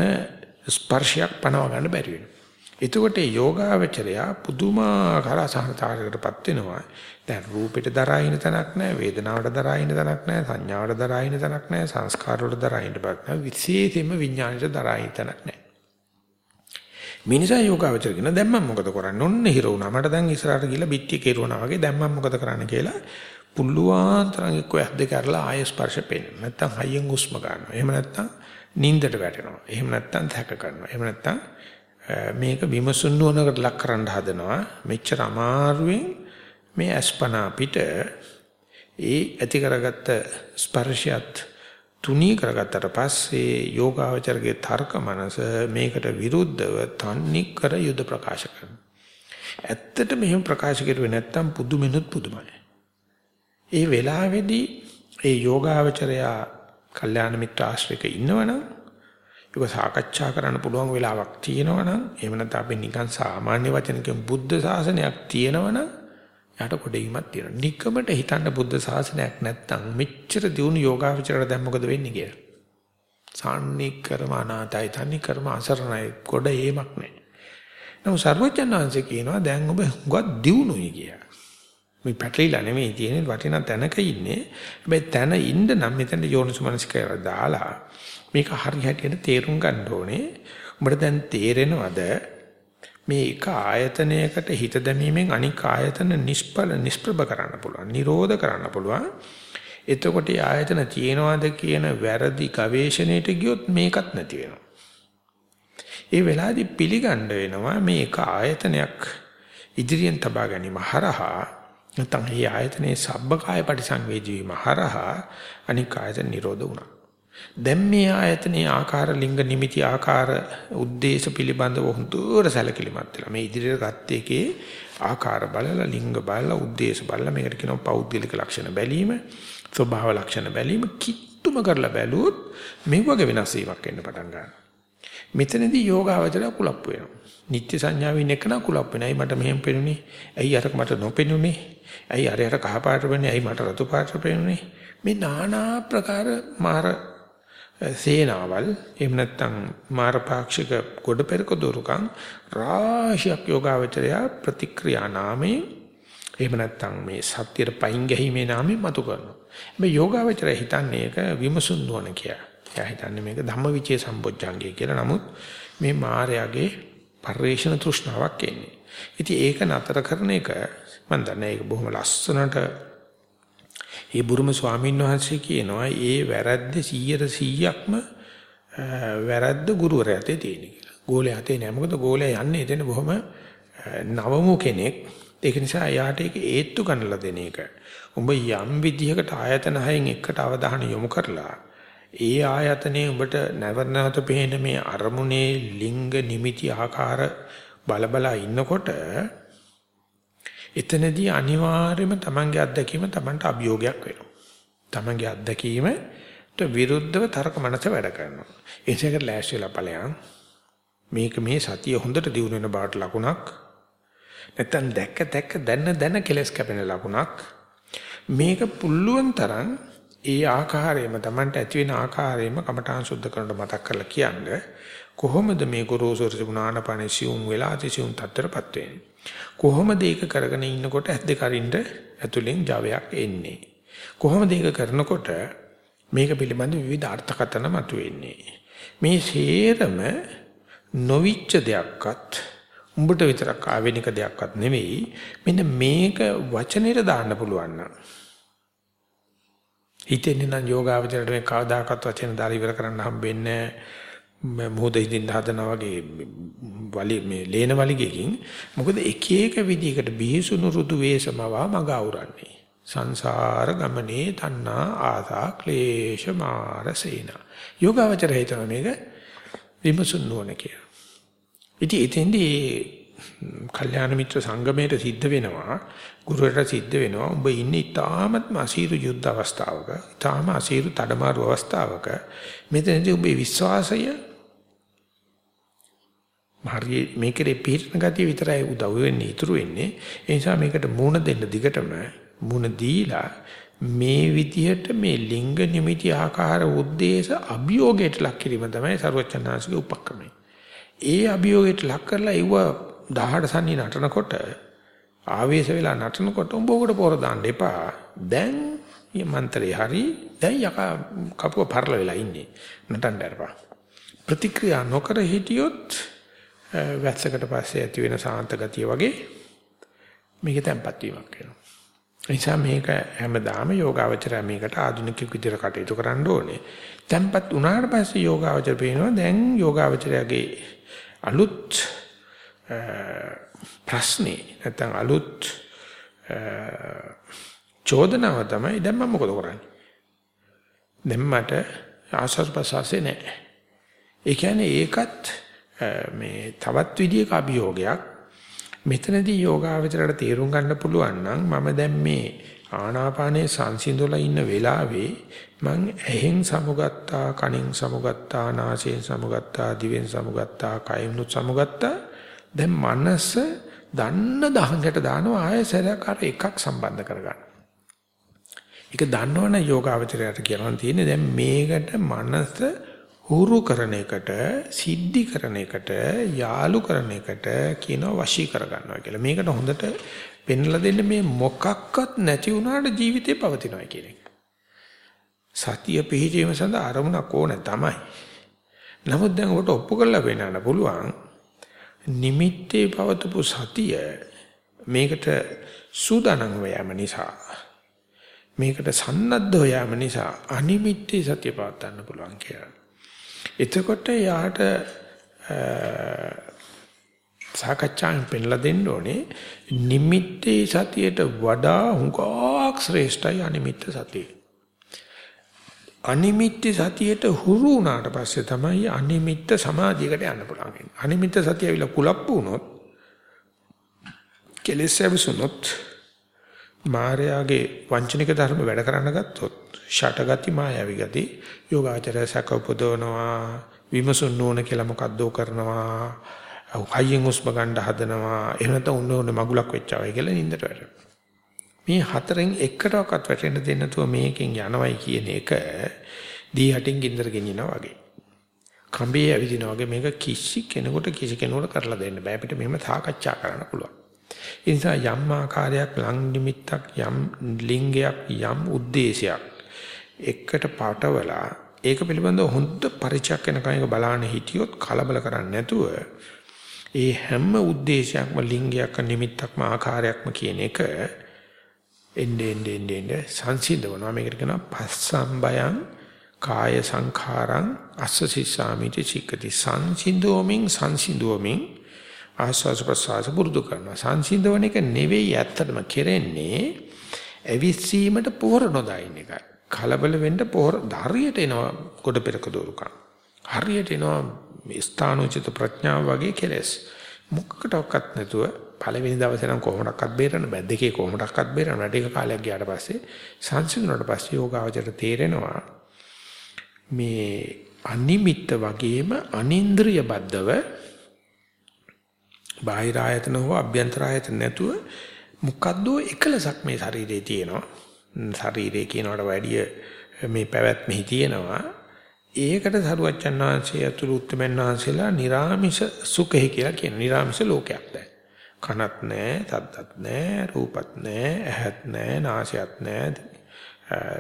ස්පර්ශයක් පනව ගන්න බැරි වෙනවා. එතකොට යෝගාවචරය පුදුමාකාර අසහනතාවයකටපත් වෙනවා. දැන් රූපෙට දරායින තැනක් නැහැ, වේදනාවට දරායින තැනක් නැහැ, සංඥාවට දරායින තැනක් නැහැ, සංස්කාරවලට දරායින බක් නැහැ, විශේෂයෙන්ම විඥාණයට දරායින තැනක් නැහැ. මිනිසා යෝගාවචර කියන දැන් මම මොකද කරන්නේ? ඔන්න හිර වුණා. මට දැන් ඉස්සරහට ගිහලා පිටිය කෙරුවනා වගේ දැන් මම මොකද කරන්න කියලා පුළුවන් තරම් එක්ක ඇස් දෙක අරලා ආය ස්පර්ශ පෙන්න. නැත්තම් හයියෙන් හුස්ම ගන්නවා. එහෙම නැත්තම් නින්දට වැටෙනවා. එහෙම නැත්තම් තැක කරනවා. එහෙම නැත්තම් මේක විමසුන් නුවණකට ලක් කරන්න හදනවා. මෙච්චර අමාරුවෙන් මේ අස්පනා පිට ඒ ඇති කරගත්ත ස්පර්ශයත් තුනී කරගත්තට පස්සේ යෝගාවචරගේ තර්ක මනස මේකට විරුද්ධව තන්නේ කර යුද ප්‍රකාශ කරනවා. ඇත්තට මෙහෙම ප්‍රකාශ කරුවේ නැත්තම් පුදුමෙනුත් පුදුමයි. ඒ වෙලාවේදී ඒ යෝගාවචරයා කල්යාණ මිත්‍ර ආශ්‍රයක ඉන්නවනම් ඒක සාකච්ඡා කරන්න පුළුවන් වෙලාවක් තියෙනවනම් එහෙම නැත්නම් අපි නිකන් සාමාන්‍ය වචනකින් බුද්ධ ශාසනයක් තියෙනවනම් යට කොටීමක් තියෙනවා. නිකමට හිතන්න බුද්ධ ශාසනයක් නැත්නම් මෙච්චර දියුණු යෝගාවචරයට දැන් මොකද වෙන්නේ කියලා. සාන්නි කර්ම අනාතයි තනි කර්ම අසරණයි කොට ඒමක් නැහැ. නමුත් සර්වඥාන්සේ කියනවා දැන් ඔබ හුඟක් දියුණුයි කියලා. මේ පැටලිලා නෙමෙයි තියෙන්නේ වටිනා තැනක ඉන්නේ. හැබැයි තැන ඉන්න නම් මෙතන යෝනිසමනසිකය දාලා මේක හරි හැටියට තේරුම් ගන්න ඕනේ. උඹට දැන් තේරෙනවද මේ එක ආයතනයකට හිත දැමීමෙන් අනික් ආයතන නිෂ්පල නිෂ්ප්‍රභ කරන්න පුළුවන්. නිරෝධ කරන්න පුළුවන්. එතකොට ආයතන තියෙනවද කියන වැරදි ගවේෂණයට ගියොත් මේකත් නැති වෙනවා. ඒ වෙලාවේදී පිළිගන්න වෙනවා මේ එක ආයතනයක් ඉදිරියෙන් තබා ගැනීම හරහා නැත්නම් මේ ආයතනයේ සබ්බකාය පරිසංවේදී වීම හරහා අනික් ආයතන නිරෝධ වුණා. දැන් මේ ආයතනයේ ආකාර ලිංග නිමිති ආකාර උද්දේශ පිළිබඳව හුදුර සැලකිලිමත් වෙලා මේ ඉදිරියට ගත්ත එකේ ආකාර බලලා ලිංග බලලා උද්දේශ බලලා මේකට කියනවා පෞද්ගලික ලක්ෂණ බැලීම ස්වභාව ලක්ෂණ බැලීම කිට්ටුම කරලා බැලුවොත් මේ වගේ වෙනස් වීමක් එන්න පටන් ගන්නවා. මෙතනදී යෝගාවචරය කුලප්පු වෙනවා. නිත්‍ය සංඥාවෙන් එකන කුලප්පු වෙනයි මට මෙහෙම පෙනුනේ? ඇයි අරක මට නොපෙනුනේ? ඇයි අර අර කහ පාට වෙන්නේ ඇයි මට රතු පාට පෙනුනේ? මේ নানা ප්‍රකාර මාර සේනාවල් එහෙම නැත්නම් මාරපාක්ෂික ගොඩ පෙරක දොරුකම් රාශියක් යෝගාවචරය ප්‍රතික්‍රියා නාමේ එහෙම නැත්නම් මේ සත්‍යයට පයින් ගැහිමේ නාමයෙන් මතු කරනවා. මේ යෝගාවචරය හිතන්නේ ඒක විමසුන් නොවන කියලා. එයා හිතන්නේ මේක ධම්මවිචේ සම්පොච්චංගය කියලා. නමුත් මේ මායාවේ පරිේශන තෘෂ්ණාවක් එන්නේ. ඉතින් ඒක නතර කරන එක මම දන්නේ ඒක බොහොම ලස්සනට ඒ බුරුම ස්වාමීන් වහන්සේ කියනවා ඒ වැරද්ද 100%ක්ම වැරද්ද ගුරුවරයාතේ තියෙන කියලා. ගෝලයා අතේ නෑ. මොකද ගෝලයා යන්නේ එතන බොහොම නවමු කෙනෙක්. ඒක නිසා යාට ඒක ඒත්තු ගන්නලා දෙන එක. උඹ යම් විදිහකට ආයතන හයෙන් එකට අවධානය යොමු කරලා ඒ ආයතනයේ උඹට නැවත නැවත පේන මේ අරමුණේ ලිංග නිමිති ආකාර බලබලා ඉන්නකොට එතනදී අනිවාර්යයෙන්ම Tamange අත්දැකීම Tamanට අභියෝගයක් වෙනවා. Tamange අත්දැකීමට විරුද්ධව තර්ක මනස වැඩ කරනවා. ඒසයකට ලෑස්ති වෙලා ඵලයන් මේක මේ සතිය හොඳට දිනු වෙන බාට ලකුණක්. නැත්තම් දැක්ක දැක්ක දැන්න දැන කෙලස් කැපෙන ලකුණක්. මේක පුල්ලුවන් තරම් ඒ ආකාරයෙන්ම Tamanට ඇති වෙන ආකාරයෙන්ම කමඨාන් සුද්ධ කරනට මතක් කරලා කියන්නේ කොහොමද මේ ගොරෝසු ත්‍රිගුණානපනේ සියුම් වෙලා අතිසියුම් තත්තරපත් වෙන්නේ කොහොමද ඒක කරගෙන ඉන්නකොට ඇස් දෙක අරින්න ඇතුලෙන් ජවයක් එන්නේ? කොහොමද ඒක කරනකොට මේක පිළිබඳ විවිධ අර්ථකථන මතුවෙන්නේ? මේ සේරම නොවිච්ච දෙයක්වත් උඹට විතරක් ආවෙනික දෙයක්වත් නෙවෙයි මෙන්න මේක වචනෙට දාන්න පුළුවන් නම්. හිතෙන්නේ නම් යෝගාවචරයට මේ කවදාකවත් වචන දාලා ඉවර කරන්න හම්බෙන්නේ නැහැ. මොහොත හිතින් හදනා වගේ වලි මේ ලේන වලිගයකින් මොකද එක එක විදිහකට බිහිසුණු රුදු වේසමවා මග අවරන්නේ. සංසාර ගමනේ තණ්හා ආසා ක්ලේශ මාරසේන යෝගාවචර හිතන මේක විමසුන් නොවන කියලා. ඉතින් එතෙන්දී කල්යාණ මිත්‍ර සංගමයට සිද්ධ වෙනවා ගුරුවරට සිද්ධ වෙනවා. උඹ ඉන්නේ ඊටාත්ම අසීරු යුද්ධ අවස්ථාවක ඊටාම අසීරු තඩමාරු අවස්ථාවක. මෙතනදී උඹේ විශ්වාසය හරි මේකේ පිළිපිටන ගතිය විතරයි උදව් වෙන්නේ ඉතුරු වෙන්නේ. ඒ නිසා මේකට මූණ දෙන්න දිගටම මූණ දීලා මේ විදිහට මේ ලිංග නිමිති ආකාර උද්දේශ අභියෝගයට ලක් කිරීම තමයි ਸਰවචනාංශගේ උපක්‍රමය. ඒ අභියෝගයට ලක් කරලා ඒව 18 සන්නි නටනකොට ආවේශ වෙලා නටනකොට උඹ උකට පොර දාන්න එපා. දැන් මේ මන්ත්‍රේ හරි දැන් යකා කපුව පරල වෙලා ඉන්නේ. නටන්න අරපා. ප්‍රතික්‍රියා නොකර හිටියොත් වැස්සකට පස්සේ ඇති වෙන සාන්ත ගතිය වගේ මේක තැම්පත් වීමක් වෙනවා. නිසා මේක හැමදාම යෝගාවචරය මේකට ආධුනික විදිහට කටයුතු කරන්න ඕනේ. තැම්පත් වුණාට පස්සේ යෝගාවචර පේනවා දැන් යෝගාවචරයගේ අලුත් ප්‍රශ්නේ නැත්නම් අලුත් චෝදනාව තමයි දැන් මම මොකද කරන්නේ? දැන් මට ආශස් ප්‍රසාසේ නැහැ. ඒ කියන්නේ ඒකත් මේ තවත් විදියක අභියෝගයක්. මෙතනදී යෝගාවචරයට තේරුම් ගන්න පුළුවන් නම් මම දැන් මේ ආනාපානයේ සංසිඳුලා ඉන්න වෙලාවේ මං ඇහෙන් සමුගත්තා කනින් සමුගත්තා නාසයෙන් සමුගත්තා දිවෙන් සමුගත්තා කයින්ුත් සමුගත්තා දැන් මනස දන්න දහංගට දානවා ආයෙ සැරයක් අර එකක් සම්බන්ධ කරගන්න. ඒක දන්නවනේ යෝගාවචරයට කියනවා තියෙන්නේ දැන් මේකට මනස හුරු කරන එකට සිද්ධි කරන එකට යාලු කරන එකට කියනවා වශී කරගන්නවා කියලා. මේකට හොඳට පෙන්ලා දෙන්න මේ මොකක්වත් නැති වුණාට ජීවිතේ පවතිනවා කියන එක. සතිය පිහිටීම සඳහා අරමුණක් ඕන තමයි. නමුත් දැන් ඔබට ඔප්පු කරලා වෙන්නන්න පුළුවන්. නිමිත්තේ පවතපු සතිය මේකට සූදානම් වෑම නිසා මේකට සන්නද්ධ වෑම නිසා අනිමිත්තේ සතිය පවත්වන්න පුළුවන් කියලා. එතකොට යාට සාකච්ඡාවෙන් පෙන්ලා දෙන්න ඕනේ නිමිත්තේ සතියට වඩා හුඟක් ශ්‍රේෂ්ඨයි අනිමිත්ත සතිය. අනිමිත්ත සතියට හුරු වුණාට පස්සේ තමයි අනිමිත්ත සමාධියකට යන්න පුළුවන්. අනිමිත්ත සතිය ඇවිල්ලා කුලප්පු වුණොත් කෙලෙස් ඇවිසුනොත් මායාවේ වංචනික ධර්ම වැඩ කරන්න ගත්තොත් ෂටගති මායාවි ගති යෝගාචරය සැක උපදවනවා විමසුන් නොන කියලා මොකද්දෝ කරනවා හයියෙන් උස්ම ගන්න හදනවා එහෙම නැත්නම් උන්න උන්න මගුලක් වෙච්චා වයි කියලා නින්දට වැටෙනවා මේ හතරෙන් එකටවත් වැටෙන්න දෙන්න නැතුව මේකෙන් යනවයි කියන එක දී හටින් ගින්දර ගෙනිනවා වගේ. කම්බේ ඇවිදිනා වගේ මේක කිසි කෙනෙකුට කිසි කෙනෙකුට කරලා දෙන්න බෑ. අපිට මෙහෙම සාකච්ඡා කරන්න පුළුවන්. ඒ නිසා යම් ආකාරයක් ලං නිමිත්තක් යම් ලිංගයක් යම් ಉದ್ದೇಶයක් එකට පාටවලා ඒක පිළිබඳව හොඳ පරිචයක් වෙනකන් ඒක බලාන හිටියොත් කලබල කරන්නේ නැතුව ඒ හැම ಉದ್ದೇಶයක්ම ලිංගයක්ම නිමිත්තක්ම ආකාරයක්ම කියන එක එන්නේ එන්නේ එන්නේ සංසිඳවනවා මේකට කියනවා පස්සම්බයං කාය සංඛාරං අස්සසිසාමිති චික්කති. සංසිඳෝමින් සංසිඳෝමින් ආස්වාස ප්‍රසආස පුරුදු කරනවා. සංසිඳවන එක නෙවෙයි ඇත්තටම කෙරෙන්නේ ඇවිස්සීමට පොහොර නොදායින් එකයි. කලබල වෙන්න පොහොර හරියට එනවා කොට පෙරක දෝරුකම්. හරියට එනවා ස්ථානෝචිත ප්‍රඥාව වගේ කෙලස්. මොකකටවත් නැතුව පළවෙනි දවසේ නම් කොහොමඩක්වත් බේරන්න බෑ. දෙකේ කොහොමඩක්වත් බේරන්න වැඩ එක කාලයක් ගියාට පස්සේ සංසිඳුණාට පස්සේ යෝගාවචර තේරෙනවා මේ අනිමිත්ත වගේම අනින්ද්‍රිය බද්ධව බාහිර ආයතන හෝ අභ්‍යන්තර ආයතන නැතුව මොකද්ද එකලසක් මේ ශරීරයේ තියෙනවා. ශරීරයේ කියනවට වැඩිය මේ පැවැත්මෙහි තියෙනවා. ඒකට සරුවච්චන් වහන්සේ ඇතුළු උත්තරමන් වහන්සේලා निराமிස සුඛය කියලා කියන निराமிස ලෝකයක් දැන්. කනත් නැහැ, සද්දත් නැහැ, රූපත් නැහැ, ඇහත් නැහැ, නාසයත් නැහැ,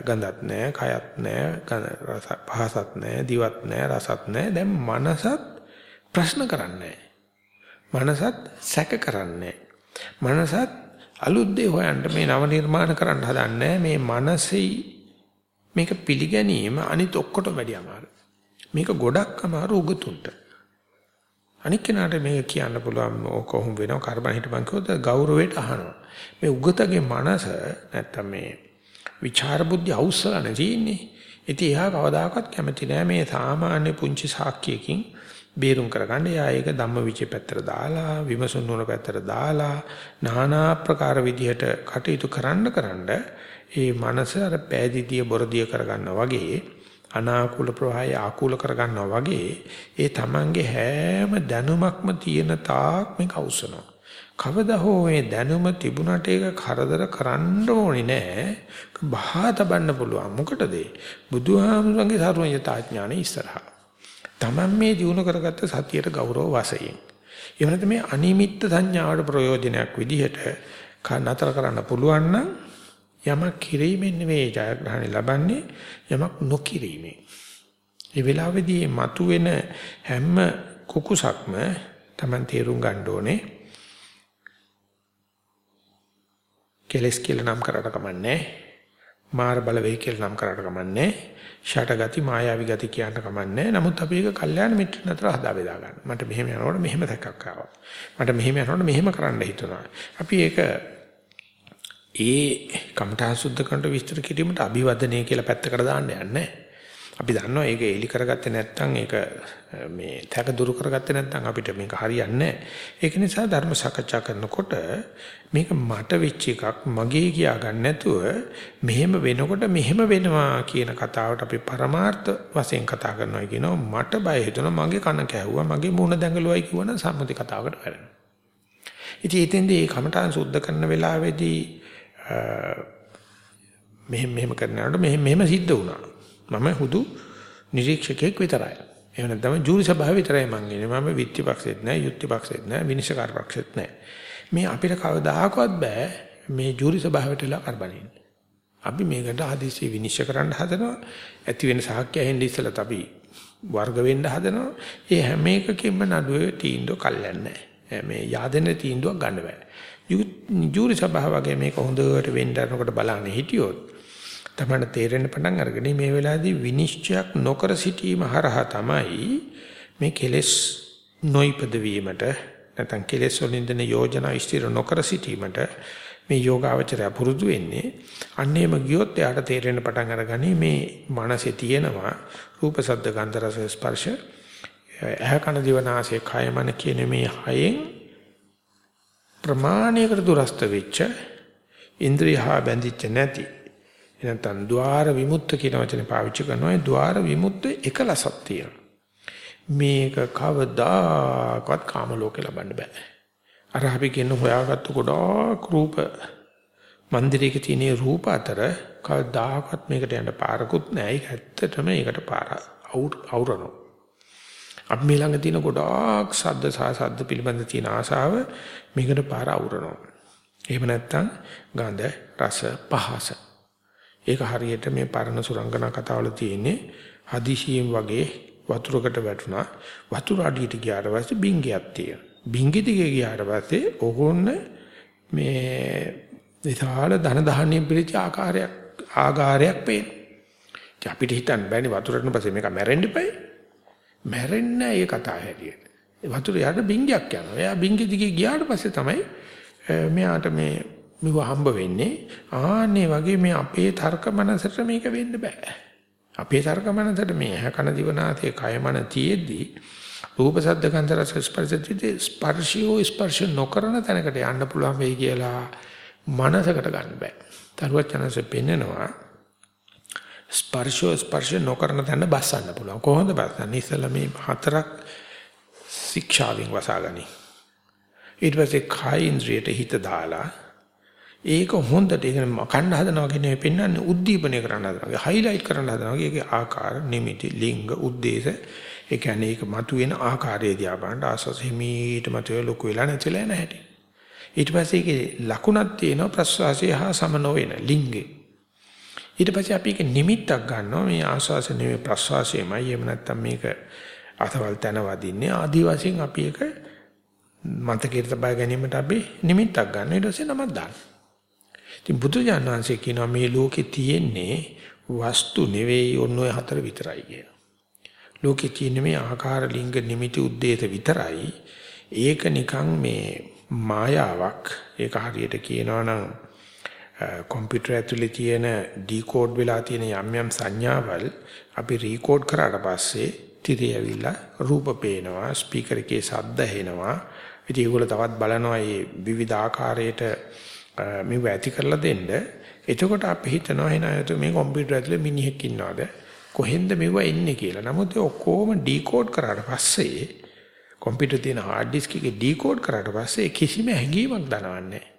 ගඳත් නැහැ, කයත් නැහැ, පහසත් නැහැ, දිවත් නැහැ, රසත් නැහැ. දැන් මනසත් ප්‍රශ්න කරන්නේ මනසත් සැක කරන්නේ මනසත් අලුත් දේ හොයන්න මේ නව නිර්මාණ කරන්න හදන්නේ මේ මනසෙයි මේක පිළිගැනීම අනිත් ඔක්කොට වැඩි අමාරු. මේක ගොඩක් අමාරු උගතුන්ට. අනික් කෙනාට මේක කියන්න පුළුවන් කොහොම වෙනව කරබන් හිටපන් කිව්වොත් ගෞරවයට අහනවා. මේ උගතගේ මනස නැත්තම් මේ විචාර බුද්ධි අවශ්‍යලා නැතිනේ. ඉතින් එහා කවදාකවත් කැමති නෑ මේ සාමාන්‍ය පුංචි සාක්කියකින් බේරුම් කරගන්න. එයා ඒක ධම්මවිචේ පැත්තට දාලා, විමසුන් නුන පැත්තට දාලා, নানা ආකාර විදිහට කටයුතු කරන්න කරන්න ඒ මනස අර පෑදීතිය බොරදිය කරගන්නවා වගේ අනාකූල ප්‍රවාහය ආකූල කරගන්නවා වගේ ඒ Tamange හැම දැනුමක්ම තියෙන තාක් මේක අවසනවා. කවදා හෝ මේ දැනුම තිබුණට ඒක කරදර කරන්න ඕනේ නෑ. බහා තබන්න පුළුවන්. මොකටද? බුදුහාමුදුරන්ගේ සර්වඥතා ඥානෙ ඉස්සරහා. Taman මේ දිනු කරගත්ත සතියට ගෞරව වශයෙන්. එහෙම නැත්නම් මේ අනිමිත්ත සංඥාවට ප්‍රයෝජනයක් විදිහට නතර කරන්න පුළුවන් නම් යමක් කිරීමෙන් නෙවෙයි ජයග්‍රහණය ලබන්නේ යමක් නොකිරීමෙන්. ඒ වෙලාවේදී මතුවෙන හැම කුකුසක්ම Taman තේරුම් ගන්න ඕනේ. කෙලස් කියලා නම් කරට කමන්නේ. මාර බලවේග කියලා නම් කරට කමන්නේ. ෂටගති මායාවි ගති කියන්න කමන්නේ. නමුත් අපි ඒක කල්යාණ මිත්‍ර නතර හදා බෙදා ගන්න. මට මෙහෙම යනකොට මෙහෙම දැක්කක් ආවා. මට මෙහෙම යනකොට මෙහෙම කරන්න හිතුණා. අපි ඒක ඒ කමඨා සුද්ධ කරනට විස්තර කිරීමට අභිවදනය කියලා පැත්තකට දාන්න යන්නේ. අපි දන්නවා ඒක එලි කරගත්තේ නැත්නම් ඒක මේ තැක දුරු කරගත්තේ නැත්නම් අපිට මේක හරියන්නේ ඒක නිසා ධර්ම සාකච්ඡා කරනකොට මේක මට වෙච්ච එකක් මගේ කියා ගන්න නැතුව මෙහෙම වෙනකොට මෙහෙම වෙනවා කියන කතාවට අපි පරමාර්ථ වශයෙන් කතා කරනවා කියනවා. මට බය හිතුණා මගේ කන කැහුවා මගේ මූණ දැඟලුවයි කියවන සම්මුති කතාවකට වැරෙනවා. ඉතින් එතෙන්දී මේ කමඨාන් සුද්ධ කරන වෙලාවේදී මෙහෙම මෙහෙම කරනකොට මෙහෙම මෙහෙම සිද්ධ වුණා. මම හුදු නිරීක්ෂකෙක් විතරයි. එහෙම නැත්නම් ජූරි සභාව විතරයි මං ඉන්නේ. මම විත්ති පක්ෂෙත් නැහැ, යුක්ති පක්ෂෙත් නැහැ, විනිශ්චයකාර පක්ෂෙත් නැහැ. මේ අපිට කවදාකවත් බෑ මේ ජූරි සභාවටලා කරබනින්න. අපි මේකට හදිසි විනිශ්චය කරන්න හදනවා. ඇති වෙන සාක්ෂි ඇහෙන්න ඉස්සලත් අපි වර්ග වෙන්න හදනවා. ඒ හැම එකකින්ම නඩුවේ තීන්දුව කල්යන්නේ නැහැ. මේ yaadෙන තීන්දුවක් ගන්න බෑ. ජූරි සභාව වගේ මේක හොඳට වෙන්නනකොට බලන්නේ හිටියොත් තමයි තේරෙන්න පටන් අරගෙන මේ වෙලාවේදී විනිශ්චයක් නොකර සිටීම හරහා තමයි මේ කෙලෙස් නොයිපද වීමට නැත්නම් කෙලෙස් වලින් දෙන යෝජනා ඉස්තිර නොකර සිටීමට මේ යෝගාවචරය පුරුදු වෙන්නේ. අන්නේම ගියොත් එයාට තේරෙන්න පටන් අරගනි මේ මනසේ තියෙනවා රූප ශබ්ද ගන්ධ රස ස්පර්ශ ඇහ කන දිව නාසය කය මන කියන මේ හයෙන් ප්‍රමාණයකට දුරස්ත වෙච්ච ඉන්ද්‍රිය හා බැඳිච්ච නැති. එනතන් ద్వාර විමුක්ත කියන වචනේ පාවිච්චි කරනවා. ඒ ద్వාර විමුක්ත එකලසක් තියෙනවා. මේක කවදාකවත් කාම ලෝකේ ලබන්න බෑ. අර අපි කියන හොයාගත්ත ගොඩාක් රූප මන්දිරයක තියෙන රූප අතර කවදාකවත් මේකට යන්න පාරකුත් නෑ. ඒක ඇත්තටම ඒකට පාර අවුරනවා. අපි මේ ළඟ තියෙන ගොඩාක් ශබ්ද සහ ශබ්ද පිළිබඳ තියෙන ආශාව මේකට පාර අවුරනවා. එහෙම නැත්නම් ගඳ රස පහස. ඒක හරියට මේ පරණ සුරංගනා කතාවල තියෙන්නේ හදිසියෙන් වගේ වතුරකට වැටුණා. වතුර අඩියට ගියාට පස්සේ බින්ගයක් තියෙනවා. බින්ගෙ දිගේ ගියාට පස්සේ ඕගොන්න මේ විශාල ධන දහන්නේ පිළිච්ච ආකාරයක් ආකාරයක් පේනවා. අපිට හිතන්න බෑනේ වතුරට පස්සේ මේක මැරෙන්න ඉපයි. මැරෙන්නේ ඒ කතාව හැටියට. වතුර යට බින්ගයක් යනවා. එයා බින්ගෙ දිගේ ගියාට පස්සේ තමයි මෙයාට මේ මෙව හම්බ වෙන්නේ. ආන්නේ වගේ මේ අපේ තර්ක මනසට මේක වෙන්න බෑ. අපේ තර්ක මනසට මේ හැකන දිවනාතේ කයමන තියේදී රූප සද්ද ගන්ධ රස ස්පර්ශිතේ ස්පර්ශියෝ ස්පර්ශ නොකරන තැනකට යන්න පුළුවන් වෙයි කියලා මනසකට ගන්න බෑ. තරුවත් චනසේ පෙන්නනවා ස්පර්ශෝ ස්පර්ශ නොකරන තැන බස්සන්න පුළුවන්. කොහොමද බස්සන්නේ? ඉස්සලා මේ හතරක් ශික්ෂාවෙන් වසාගනි. ඊට පස්සේ කාය ඉන්ද්‍රියට හිත දාලා ඒක හොඳට ඒක කන්න හදනවා කියන්නේ පෙන්වන්නේ උද්දීපනය කරන්න හදනවා. හයිලයිට් කරන්න හදනවා. ඒකේ ආකාර, නිමිති, ලිංග, උද්දේශ ඒ කියන්නේ ඒක මතුවෙන ආකාරය දිහා බලන්න ආසස් හිමීට මතුවේ ලොකු වෙලා නැතිලා යන හැටි. ඊට පස්සේ ඒකේ ලකුණක් තියෙනවා ප්‍රස්වාසය හා සම නොවන ලිංගේ. ඊට පස්සේ අපි ඒක නිමිත්තක් ගන්නවා මේ ආස්වාස නෙවෙයි ප්‍රස්වාසයමයි එහෙම නැත්නම් මේක අතවල් තැන වදින්නේ ආදි වශයෙන් අපි ඒක මතකයට තබා ගැනීමට අපි නිමිත්තක් ගන්න ඊට පස්සේ නමක් දාන්න. ඉතින් බුදුජානනාංශයේ කියනවා මේ ලෝකේ තියෙන්නේ වස්තු නෙවෙයි ඔන්න ඔය හතර විතරයි කියලා. ලෝකේ තියෙන මේ ආකාර ලිංග නිමිති උද්දේශ විතරයි. ඒක නිකන් මේ මායාවක්. ඒක හරියට කියනවා නම් කම්පියුටර් ඇතුලේ තියෙන ඩිකෝඩ් වෙලා තියෙන යම් යම් සංඥාවල් අපි රීකෝඩ් කරාට පස්සේ තිරේ ඇවිල්ලා රූප පේනවා ස්පීකර් එකේ ශබ්ද ඇහෙනවා. ඉතින් ඒගොල්ලෝ තවත් බලනවා මේ විවිධ ආකාරයට මේව ඇති කරලා දෙන්න. එතකොට අපි හිතනවා එනයතු මේ කම්පියුටර් ඇතුලේ මිනිහෙක් ඉන්නවද? කොහෙන්ද මේව එන්නේ කියලා? නමුත් ඒ ඔක්කොම ඩිකෝඩ් කරාට පස්සේ කම්පියුටර් තියෙන හાર્ඩ් ඩිස්ක් එකේ ඩිකෝඩ් කරාට පස්සේ කිසිම හැඟීමක් දනවන්නේ නැහැ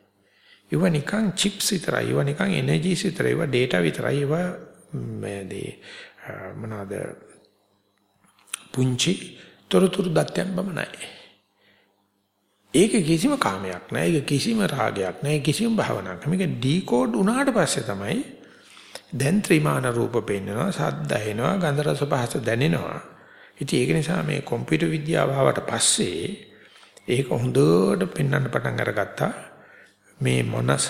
ඒව නිකන් චිප්ස් විතරයි. ඒව නිකන් එනර්ජිස් විතරයි. ඒව data විතරයි. ඒව මේ දේ මොනවාද පුංචි තොරතුරු දත්යන් බමනයි. ඒක කිසිම කාමයක් නෑ. ඒක කිසිම රාගයක් නෑ. කිසිම භාවනාවක්. මේක ඩිකෝඩ් වුණාට පස්සේ තමයි දැන් ත්‍රිමාන රූප පෙන්නවා, ශබ්ද ඇහෙනවා, ගන්ධ රස පහස දැනෙනවා. ඉතින් ඒක නිසා මේ කම්පියුටර් විද්‍යාව ආවට පස්සේ ඒක හොඳට පෙන්වන්න පටන් අරගත්තා. මේ මනස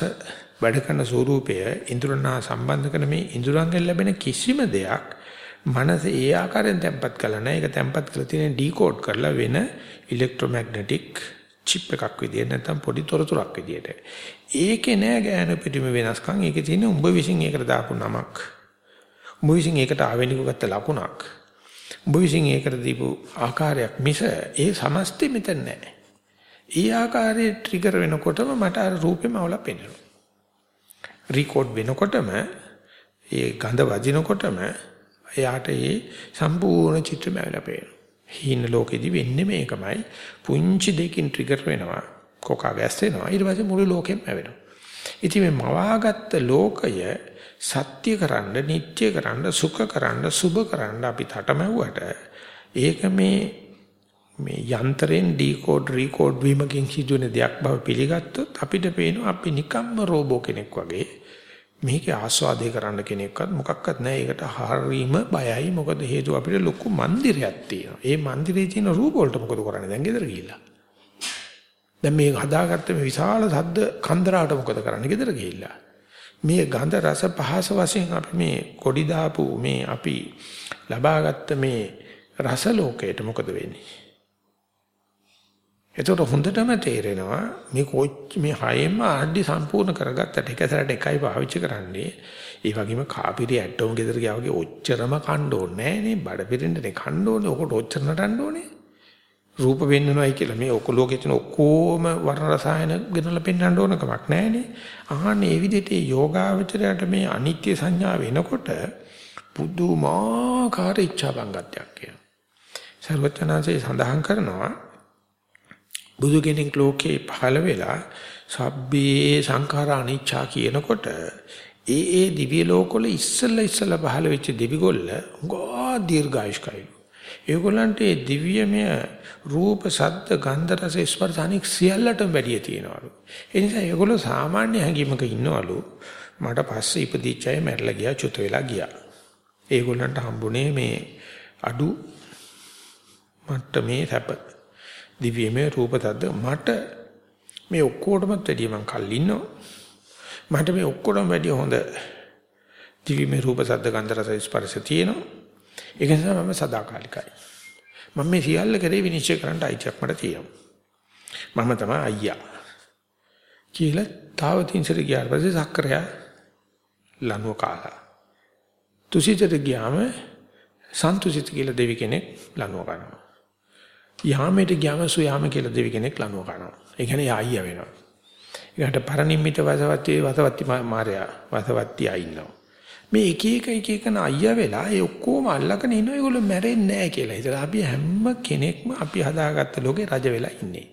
වැඩ කරන ස්වરૂපය ඉන්ද්‍රනා සම්බන්ධ කරන මේ ඉන්ද්‍රයන්ගෙන් ලැබෙන කිසිම දෙයක් මනස ඒ ආකාරයෙන් තැම්පත් කළා නෑ. ඒක තැම්පත් කරලා තියෙන ඩිකෝඩ් කරලා වෙන ඉලෙක්ට්‍රොමැග්නටික් චිප් එකක් විදියට නැත්නම් පොඩි තොරතුරක් විදියට. ඒකේ නෑ ගෑනු පිටිම වෙනස්කම්. ඒකේ තියෙන උඹ විසින් ඒකට දාපු නමක්. උඹ විසින් ඒකට ආවෙනික ගත්ත ලකුණක්. උඹ විසින් ඒකට දීපු ආකාරයක් මිස ඒ සමස්තෙ මෙතන නෑ. ඒ ආකාරයේ ට්‍රිගර් වෙනකොටම මට අර රූපෙම අවලා පෙනෙනවා. රෙකෝඩ් වෙනකොටම ඒ ගඳ වදිනකොටම එයාට ඒ සම්පූර්ණ චිත්‍රම ඇවිල්ලා පේනවා. හීන ලෝකෙදි වෙන්නේ මේකමයි. පුංචි දෙකින් ට්‍රිගර් වෙනවා. කොකා ගෑස් වෙනවා. ඊට පස්සේ මුළු ලෝකෙම ඇවෙනවා. ඉතින් මේ මවාගත්ත ලෝකය සත්‍ය කරන්න, නිට්ටය කරන්න, සුඛ කරන්න, සුභ කරන්න අපි තටමැව්වට ඒක මේ මේ යන්ත්‍රයෙන් ඩිකෝඩ් රීකෝඩ් වීමකින් සිදුවෙන දෙයක් බව පිළිගත්තොත් අපිට පේනවා අපි නිකම්ම රෝබෝ කෙනෙක් වගේ මේකේ ආස්වාදේ කරන්න කෙනෙක්වත් මොකක්වත් නැහැ. ඒකට හරීම බයයි. මොකද හේතුව අපිට ලොකු મંદિરයක් තියෙනවා. ඒ મંદિරේ තියෙන රූප වලට මොකද කරන්නේ? දැන් ගෙදර ගිහිල්ලා. දැන් මේ හදාගත්ත මේ විශාල සද්ද කන්දරාවට මොකද කරන්නේ? ගෙදර ගිහිල්ලා. මේ ගඳ රස පහස වශයෙන් අපි මේ කොඩි දාපු මේ අපි ලබාගත්ත මේ රස ලෝකයට මොකද වෙන්නේ? එතකොට හොඳටම තේරෙනවා මේ කොච් මේ හයෙම ආඩි සම්පූර්ණ කරගත්තට එක සැරට එකයි පාවිච්චි කරන්නේ. ඒ වගේම කාපිරි ඇටෝම් ගෙදර ගියා වගේ ඔච්චරම කණ්ඩ ඕනේ නෑනේ. බඩ පිරෙන්නේ කණ්ඩ ඕනේ. ඔකට ඔච්චර නටන්න ඕනේ. රූප වෙන්නනොයි කියලා මේ ඔකලෝකේ තියෙන ඔක්කොම වර්ණ රසායන ගෙනලා පෙන්වන්න ඕන කමක් නෑනේ. අහන්නේ මේ විදිහට යෝගාවචරයට මේ අනිත්‍ය සංඥා වෙනකොට පුදුමාකාර ඉච්ඡා බංගත්වයක් කියනවා. සර්වඥාන්සේ සඳහන් කරනවා බුදු කෙනෙක් ලෝකේ පහළ වෙලා සබ්බේ සංඛාර අනිච්චා කියනකොට ඒ ඒ දිව්‍ය ලෝකවල ඉස්සෙල්ලා ඉස්සෙල්ලා පහළ වෙච්ච දෙවිගොල්ල ගා දීර්ඝායුෂ්කයි. ඒගොල්ලන්ට ඒ දිව්‍යමය රූප, ශබ්ද, ගන්ධ, රස, ස්පර්ශ අනික් සියල්ලටම වැඩිය තියෙනවලු. ඒ නිසා ඒගොල්ලෝ සාමාන්‍ය හැඟීමක ඉන්නවලු. මට පස්සේ ඉපදිච්ච අය මැරලා ගියා, චුත වෙලා ගියා. ඒගොල්ලන්ට හම්බුනේ මේ අඩු මට්ටමේ සැප. දිව්‍යමය රූප තද්ද මට මේ ඔක්කොටමත් වැඩිය මං කල් ඉන්නවා. මට මේ ඔක්කොටම වැඩිය හොඳ දිව්‍යමය රූප සද්ද ගන්ධ රස ස්පර්ශ තියෙනවා. ඒක නිසා මම සදාකාලිකයි. මම මේ සියල්ල කරේ විනිශ්චය කරන්න අයිතියක් මට තියෙනවා. මම තමයි අයියා. කියලා තාවතින්සර ගියාට පස්සේ සක්කරයා ලනුව කාලා. තුසිතට ගියාම සන්තුසිත කියලා දෙවි කෙනෙක් ලනුව කරනවා. යාමයට ගියාම සුයාම කියලා දෙවි කෙනෙක් ලනුව කරනවා. ඒ කියන්නේ ආයියා වෙනවා. ඒකට පරිනිම්මිත වසවත්ති වසවත්ති මාර්යා වසවත්ති ආින්නවා. මේ එක එක එක එක අයියා වෙලා ඒ ඔක්කොම අල්ලගෙන ඉන්න ඒගොල්ලෝ මැරෙන්නේ නැහැ කියලා. ඉතින් අපි හැම කෙනෙක්ම අපි හදාගත්ත ලෝකේ රජ වෙලා ඉන්නේ.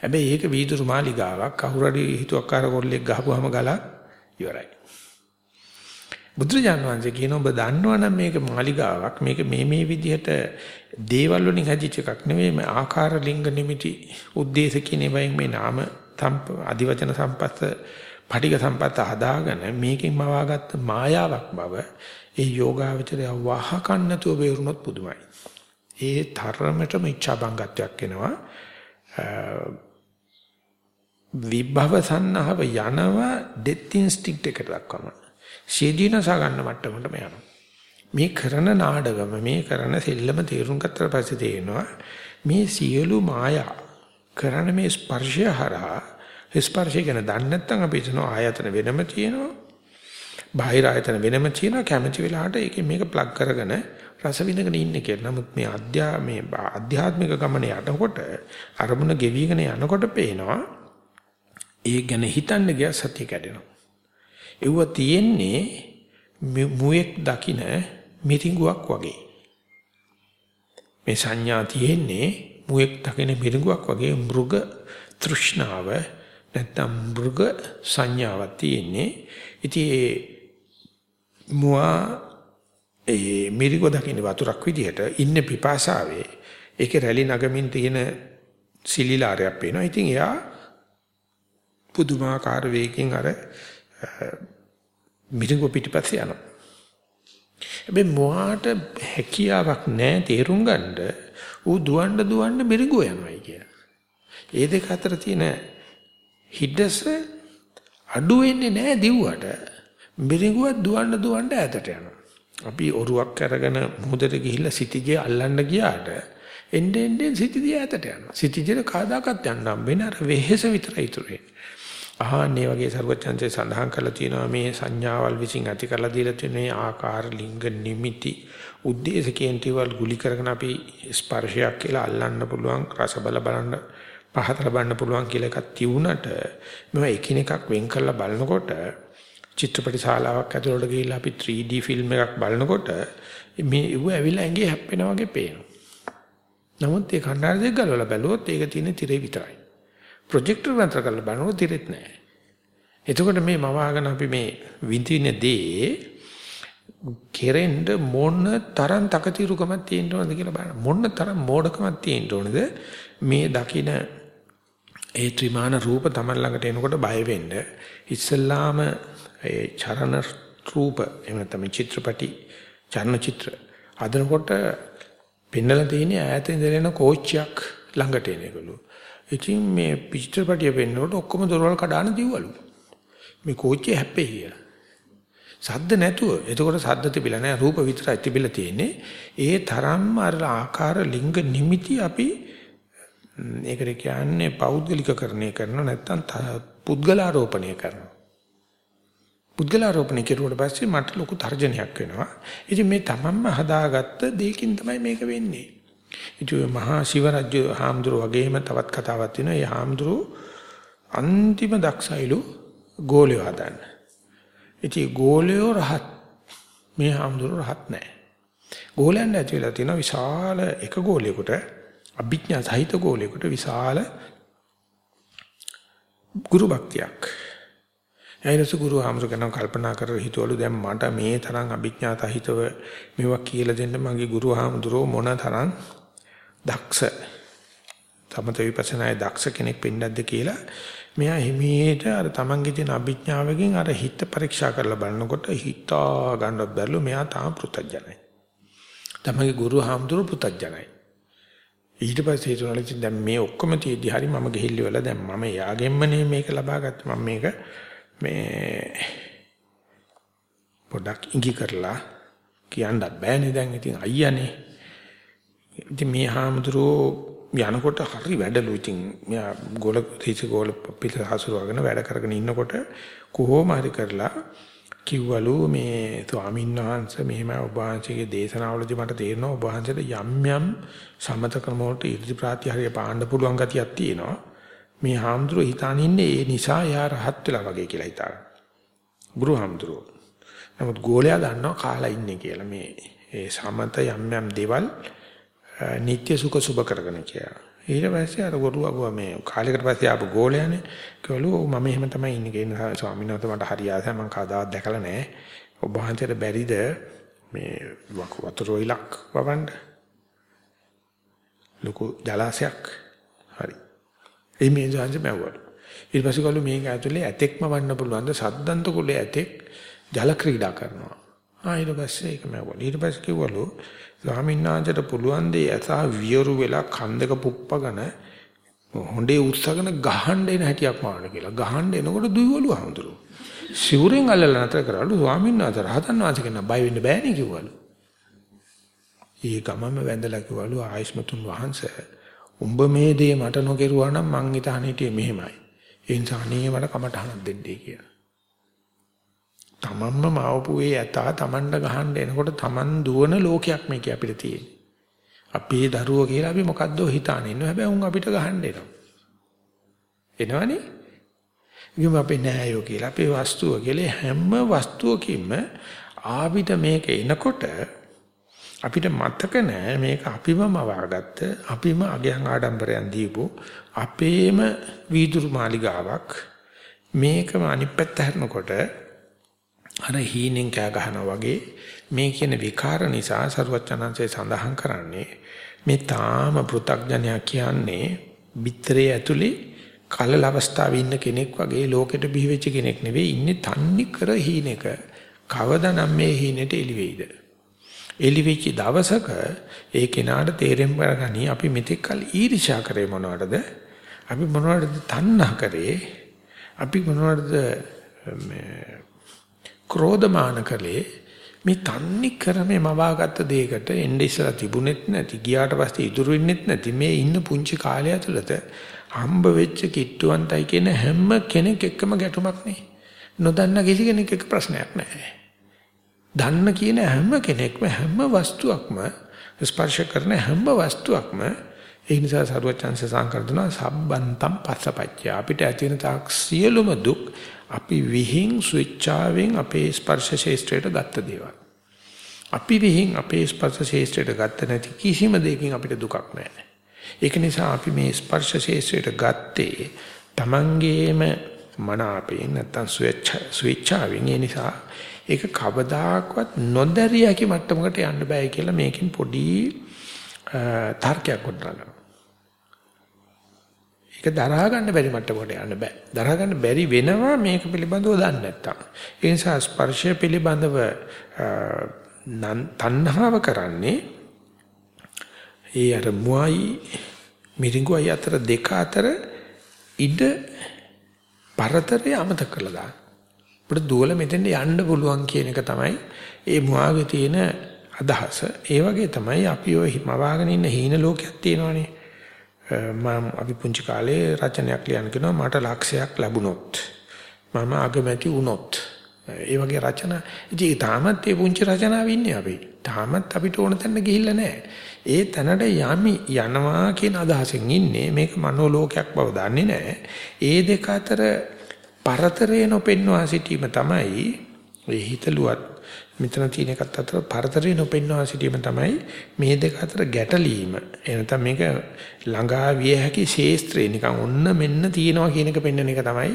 හැබැයි ඒක වීදුරු මාලිගාවක් කවුරු හරි හිතුවක්කාර කොල්ලෙක් ගහපුවාම ගලක් ඉවරයි. බුදුරජාණන් වහන්සේ කියන ඔබ දන්නවනම් මේක මාලිගාවක් මේක මේ මේ විදිහට දේවල් වලින් හැදිච්ච එකක් නෙවෙයි මේ ආකාර ලිංග නිමිති ಉದ್ದೇಶ කියන ඒවායින් මේ නාම අධිවචන සම්පස්ස පටික සම්පත්ත හදාගෙන මේකෙන් මවාගත්ත මායාවක් බව ඒ යෝගාවචරය වහකන් නැතුව බේරුණොත් පුදුමයි. ඒ තරමටම ඉච්ඡා බංගත්වයක් එනවා. විභව සන්නහව යනවා ඩෙත් ඉන්ස්ටික්ට් එකට දක්වම. සියදීනස ගන්න මට්ටමටම යනවා. මේ කරන නාඩගම මේ කරන සෙල්ලම තේරුම් ගත්තට පස්සේ තේරෙනවා මේ සියලු මායා කරන මේ ස්පර්ශය හරහා ස්පර්ශය ගැන දන්නේ නැත්නම් අපි හිතන ආයතන වෙනම තියෙනවා. බාහිර ආයතන වෙනම තියෙනවා කැමැති වෙලාවට ඒකෙන් මේක ප්ලග් කරගෙන රස විඳගෙන ඉන්නේ කියලා. නමුත් මේ අධ්‍යා මේ ආධ්‍යාත්මික ගමන යනකොට අරමුණ ගෙවිගෙන යනකොට පේනවා ඒ ගැන හිතන්න ගියා සත්‍ය කැඩෙනවා. ඒව තියෙන්නේ මුවෙක් දකින මිරිඟුවක් වගේ. මේ සංඥා තියෙන්නේ මුවෙක් දකින මිරිඟුවක් වගේ මෘග තෘෂ්ණාව නැත්තම් මෘග සංඥාවක් තියෙන්නේ. ඉතින් ඒ මුවා ඒ මිරිගො දකින්න වතුරක් විදිහට ඉන්න පිපාසාවේ ඒකේ රැලි නගමින් තියෙන සිලිලාරයක් පේනවා. ඉතින් එයා පුදුමාකාර වේගකින් අර මිරිඟු පිටිපස්සේ යනවා. හැබැයි මොහාට හැකියාවක් නැහැ තේරුම් ගන්න ඌ දුවන්න දුවන්න මිරිඟුව යනවායි කිය. ඒ දෙක අතර තියෙන හිඩස අඩු වෙන්නේ නැහැ දිව්වට. මිරිඟුව දුවන්න දුවන්න ඈතට යනවා. අපි ඔරුවක් අරගෙන මුහුදට ගිහිල්ලා සිටිජේ අල්ලන්න ගියාට එන්නේ එන්නේ සිටිජේ ඈතට යනවා. සිටිජේ කාදාකත් යන්න හම්බෙන්නේ අර වෙහෙස විතරයි ඉතුරු වෙන්නේ. ආහන්නේ වගේ සරුවචන්සේ සඳහන් කරලා තියෙනවා මේ සංඥාවල් විසින් ඇති කරලා දීලා තියෙන මේ ආකාර ලිංග නිමිති උද්දේශකයන් තියවල් ගුලි කරගෙන අපි ස්පර්ශයක් කියලා අල්ලන්න පුළුවන් රස බල බලන්න පහත ලබන්න පුළුවන් කියලා එකක් තියුණට මේවා එකිනෙකක් වෙන් කරලා බලනකොට චිත්‍රපට ශාලාවක් ඇතුළට ගිහිල්ලා අපි 3D ෆිල්ම් එකක් බලනකොට මේ ඌ ඇවිල්ලා ඇඟේ හැප්පෙනා වගේ පේනවා. නමුත් ඒ කණ්ඩායම දෙක ගලවලා බැලුවොත් ඒක තියෙන තිරේ විතරයි. ප්‍රොජෙක්ටර් නතර කරලා බලනකොට තිරෙත් නැහැ. එතකොට මේ මවාගෙන අපි මේ විඳින දේ කෙරෙන්න මොන තරම් තකතිරුකමක් තියෙන්න ඕනද කියලා බලන්න. මොන තරම් මෝඩකමක් තියෙන්න ඕනද මේ දකින ඒ ත්‍රිමාන රූප Taman ළඟට එනකොට බය වෙන්න ඉස්සල්ලාම ඒ චරණ රූප එහෙම නැත්නම් චිත්‍රපටි චර්ණ චිත්‍ර හදනකොට පෙන්නලා තියෙන ඈත ඉඳලා එන කෝච්චියක් ළඟට එන එකලු. ඉතින් මේ චිත්‍රපටිය පෙන්නකොට ඔක්කොම දොරවල් කඩාන දිව්වලු. මේ කෝච්චිය හැප්පේ කියලා. සද්ද නැතුව. එතකොට සද්ද තිබිලා නැහැ රූප විතරයි තිබිලා තියෙන්නේ. ඒ තරම්ම අර ආකාර ලිංග නිමිති අපි ඒකට කියන්නේ පෞද්ගලිකකරණය කරනවා නැත්නම් පුද්ගලාරෝපණය කරනවා. පුද්ගලාරෝපණය කෙරුවට පස්සේ මට ලොකු තර්ජනයක් වෙනවා. ඉතින් මේ තමන්ම හදාගත්ත දෙයකින් තමයි මේක වෙන්නේ. ඉතින් මහා ශිවරජ්‍ය හාමුදුරුව වගේම තවත් කතාවක් තියෙනවා. ඒ හාමුදුරුව අන්තිම දක්ෂයිලු ගෝලිය හදන්න. ඉතින් ගෝලිය රහත් මේ හාමුදුරුව රහත් නැහැ. ගෝලයන් ඇතුළේ තියෙන විශාල එක ගෝලියෙකුට අභිඥා සහිත ගෝලියෙකුට විශාල ගුරු භක්තියක්. එයිනස ගුරු හාමුදුරුව ගැන කල්පනා කර හිතවලු දැන් මට මේ තරම් අභිඥා සහිතව මේවා කියලා දෙන්න මගේ ගුරු හාමුදුරුව මොන තරම් දක්ෂ තමත විපස්සනායේ දක්ෂ කෙනෙක් වෙන්නද්ද කියලා මෙයා හිමීට අර තමන්ගේ තියෙන අභිඥාවකින් අර හිත පරීක්ෂා කරලා බලනකොට හිතා ගන්නවත් බැරිලු මෙයා තාම පෘතජනයි. තමන්ගේ ගුරු හාමුදුරු පෘතජනයි. ඊට පස්සේ හිතනවා ඉතින් දැන් මේ ඔක්කොම තියදී හරි මම ගිහිල්ලි වල දැන් මම යාගෙන්මනේ මේක ලබා ගත්තේ මම මේක මේ පොඩක් ඉඟි කරලා කියන්නත් බෑනේ දැන් ඉතින් අයියානේ ඉතින් මේ හාමුදුරුවෝ යනකොට හරි වැඩලු. ඉතින් මෙයා ගෝල තීස ගෝල පිට හසුරවගෙන වැඩ කරගෙන ඉන්නකොට කොහොම හරි කරලා කිව්වලු මේ ස්වාමීන් වහන්සේ මෙහෙම ඔබ වහන්සේගේ දේශනාවලදී මට තේරෙනවා ඔබ වහන්සේට යම් යම් සමත ක්‍රම වලට ඉර්ධි ප්‍රාතිහාර්ය පාණ්ඩ පුළුවන් ගතියක් තියෙනවා. මේ හාමුදුරුවෝ හිතාන ඉන්නේ ඒ නිසා එයා රහත් වෙලා වගේ කියලා හිතාන ගුරු හාමුදුරුවෝ. නමුත් ගෝලයා දන්නවා කාලා ඉන්නේ කියලා. මේ ඒ සමත යම් යම් දේවල් නিত্য සුඛ සුබ කරගෙන කියලා. ඊට පස්සේ අර ගොරුවා මේ කාලයකට පස්සේ ආපු ගෝලයානේ කළු මම එහෙම තමයි ඉන්නේ කියන ස්වාමීන් වහන්සේ මට හරි ආසයි මම කවදාවත් දැකලා නැහැ. ඔබ වහන්සේට බැරිද මේ වතුර ඉලක් වවන්න? ලොකු ජලාශයක්. හරි. ඒ මේ ජාන්සේ මැව්වලු. ඊට පස්සේ කළු මේක ඇතුලේ ඇතෙක්ම වන්න පුළුවන් ද සද්දන්ත කුලේ ඇතෙක් ජල ක්‍රීඩා කරනවා. ආ ඊට පස්සේ ඒක මැව්වලු. ඊට පස්සේ කිව්වලු ස්වාමීන් වහන්සේට පුළුවන් දේ ඇසා වියරු වෙලා කන්දක පුප්පගෙන හොඬේ උස්සගෙන ගහන්න එන හැටියක් මාන කියලා. ගහන්න එනකොට දුවවලු හඳුරු. සිවුරෙන් අල්ලලා නැතර කරලු ස්වාමීන් වහන්සේ රහතන් වහන්සේ කෙනා බය වෙන්න බෑනේ කිව්වලු. ඒ ගමම වැඳලා කිව්වලු ආයස්මතුන් වහන්සේ උඹ මේ දේ මට නොකරුවා නම් මං හිතාන හිටියේ මෙහෙමයි. ඒ නිසා අනේ මට කමටහනක් දෙන්නයි කියලා. තමන්ම මවපු ඒ ඇතා තමන්ට ගහන්න එනකොට තමන් දුවන ලෝකයක් මේක අපිට තියෙන්නේ. අපේ දරුවෝ කියලා අපි මොකද්ද හිතාන ඉන්නවා. හැබැයි උන් අපිට ගහන්න එනවා. එනවනේ. ඉතින් අපි නෑයෝ කියලා අපේ වස්තුව කියලා හැම වස්තුවකින්ම ආවිත මේක එනකොට අපිට මතක නෑ මේක අපිම මවාගත්ත අපිම අගයන් ආඩම්බරයන් දීපු අපේම වීදුරු මාලිගාවක් මේකම අනිත් පැත්ත හැරෙනකොට අර හීනෙන් කෑ ගහනවා වගේ මේ කියන විකාර නිසා සරුවචනංශය සඳහන් කරන්නේ මේ තාම පෘ탁ඥයා කියන්නේ බිත්‍රයේ ඇතුලේ කලල අවස්ථාවේ ඉන්න කෙනෙක් වගේ ලෝකෙට බිහි වෙච්ච කෙනෙක් නෙවෙයි ඉන්නේ තන්නේ කර හීනෙක. කවදානම් මේ හීනෙට එළි වෙයිද? එළි වෙච්ච දවසක ඒ කෙනාට තේරෙන්න ගනි අපි මෙතෙක් කල ඊර්ෂ්‍යා කරේ මොනවටද? අපි මොනවටද තණ්හා කරේ? අපි මොනවටද මේ ක්‍රෝධමාන කලේ මේ තන්නේ කර මේ මවාගත්ත දෙයකට එnde ඉස්සලා තිබුණෙත් නැති ගියාට පස්සේ ඉතුරු වෙන්නෙත් නැති මේ ඉන්න පුංචි කාලය ඇතුළත හම්බ වෙච්ච කිට්ටුවන්තයි කියන හැම කෙනෙක් එක්කම ගැටුමක් නේ. නොදන්න කිසි කෙනෙක් එක්ක ප්‍රශ්නයක් නැහැ. දන්න කියන හැම කෙනෙක්ම හැම වස්තුවක්ම ස්පර්ශ කරන හැම වස්තුවක්ම ඒ නිසා සරුවචන්ස සංකල්පන සම්බන්තම් පස්සපච්චය. අපිට ඇති වෙන තාක් සියලුම දුක් අපි විහිං ස්විච්ඡාවෙන් අපේ ස්පර්ශ ශේෂ්ත්‍රයට ගත්ත දේවල්. අපි විහිං අපේ ස්පර්ශ ශේෂ්ත්‍රයට ගත්ත නැති කිසිම දෙයකින් අපිට දුකක් නැහැ. ඒක නිසා අපි මේ ස්පර්ශ ශේෂ්ත්‍රයට ගත්තේ Tamangeema මන අපේ නැත්තම් ස්විච්ඡාවෙන් ඒ නිසා ඒක කවදාකවත් නොදැරිය හැකි මට්ටමකට යන්න බෑ කියලා මේකෙන් පොඩි තර්කයක් ගොඩනගනවා. ඒක දරා ගන්න බැරි මට්ටමකට යන්න බෑ. දරා ගන්න බැරි වෙනවා මේක පිළිබඳව දන්නේ නැත්තම්. ඒ නිසා ස්පර්ශය පිළිබඳව තණ්හාව කරන්නේ ඒ අර මුවයි මිරිඟුයි අතර දෙක අතර ඉඩ පරතරය අමතක කළා දාන්න. අපිට දුවල මෙතෙන්ට යන්න පුළුවන් කියන එක තමයි ඒ මුවාගේ තියෙන අදහස. ඒ වගේ තමයි අපි ඔය මවාගෙන ඉන්න හීන ලෝකයක් තියෙනවනේ. මම අපි පුංචි කාලේ රචනයක් ලියන්න කියනවා මට ලක්ෂයක් ලැබුණොත්. මම අගමැති වුණොත්. ඒ වගේ රචනා. ඉතින් තාමත් ඒ පුංචි රචනාව ඉන්නේ අපි. තාමත් අපිට ඕන තැන ගිහිල්ලා නැහැ. ඒ තැනට යමි යනවා කියන අදහසෙන් ඉන්නේ මේක මනෝලෝකයක් බව දන්නේ නැහැ. ඒ දෙක අතර පරතරේ නොපෙන්වා සිටීම තමයි ඒ හිතලුවත් මෙතන තියෙන එකත් අතර පරතරේ නොපෙන්වා සිටීම තමයි මේ දෙක අතර ගැටලීම. එනතම මේක ළඟා විය හැකි ශේස්ත්‍රේ නිකන් ඔන්න මෙන්න තියෙනවා කියන එක පෙන්වන එක තමයි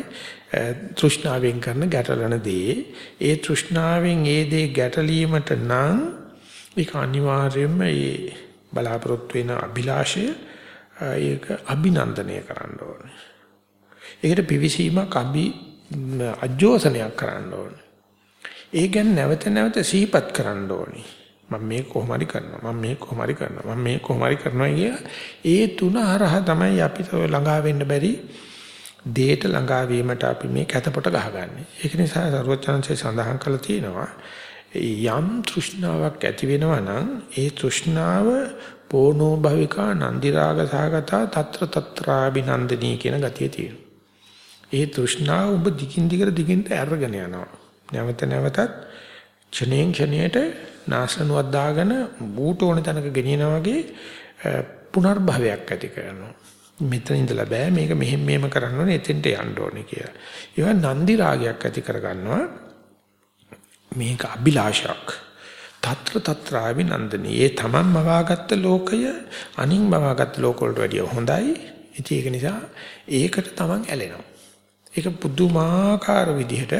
තෘෂ්ණාවෙන් කරන ගැටලන දේ. ඒ තෘෂ්ණාවෙන් ඒ දේ ගැටලීමට නම් ඒක අනිවාර්යයෙන්ම ඒ බලාපොරොත්තු වෙන අභිලාෂය ඒක අභිනන්දනය කරන්න ඕනේ. ඒකට පිවිසීමක් අභි අජෝසනයක් කරන්න ඕනේ. ඒ ගැන නැවත නැවත සිහිපත් කරන්න ඕනේ. මම මේ කොහොම හරි කරනවා. මම මේ කොහොම හරි කරනවා. මම මේ කොහොම හරි කරනවා කිය. ඒ තුන හරහා තමයි අපිට ළඟා වෙන්න බැරි දේට ළඟා වීමට අපි මේ කැතපොට ගහගන්නේ. ඒක නිසා සරුවචනන්සේ සඳහන් කළා තියෙනවා යම් තෘෂ්ණාවක් ඇති වෙනවා නම් ඒ තෘෂ්ණාව පෝනෝ භවිකා නන්දි රාග සහගතා తත්‍ර తත්‍රාබිනන්දනී කියන ගතිය තියෙනවා. ඒ තෘෂ්ණාව ඔබ දිගින් දිගට දිගින්ට අරගෙන යනවා. නැවත නැවතත් ක්ෂණයෙන් ක්ෂණයට නාසනුවක් දාගෙන බූට ඕන තැනක ගෙනියනා වගේ පුනර්භවයක් ඇති කරනවා. මෙතන ඉඳලා බෑ මේක මෙහෙම මෙහෙම කරන්න ඕනේ එතෙන්ට යන්න ඕනේ කියලා. ඒවා නන්දි රාගයක් ඇති කරගන්නවා. මේක අභිලාෂයක්. తත්‍ර తත්‍රාවි නන්දනී. ඒ තමන්ම වාගත්ත ලෝකය අනින් මවාගත්ත ලෝක වලට වැඩිය හොඳයි. ඉතින් ඒක නිසා ඒකට තමන් ඇලෙනවා. ඒක පුදුමාකාර විදිහට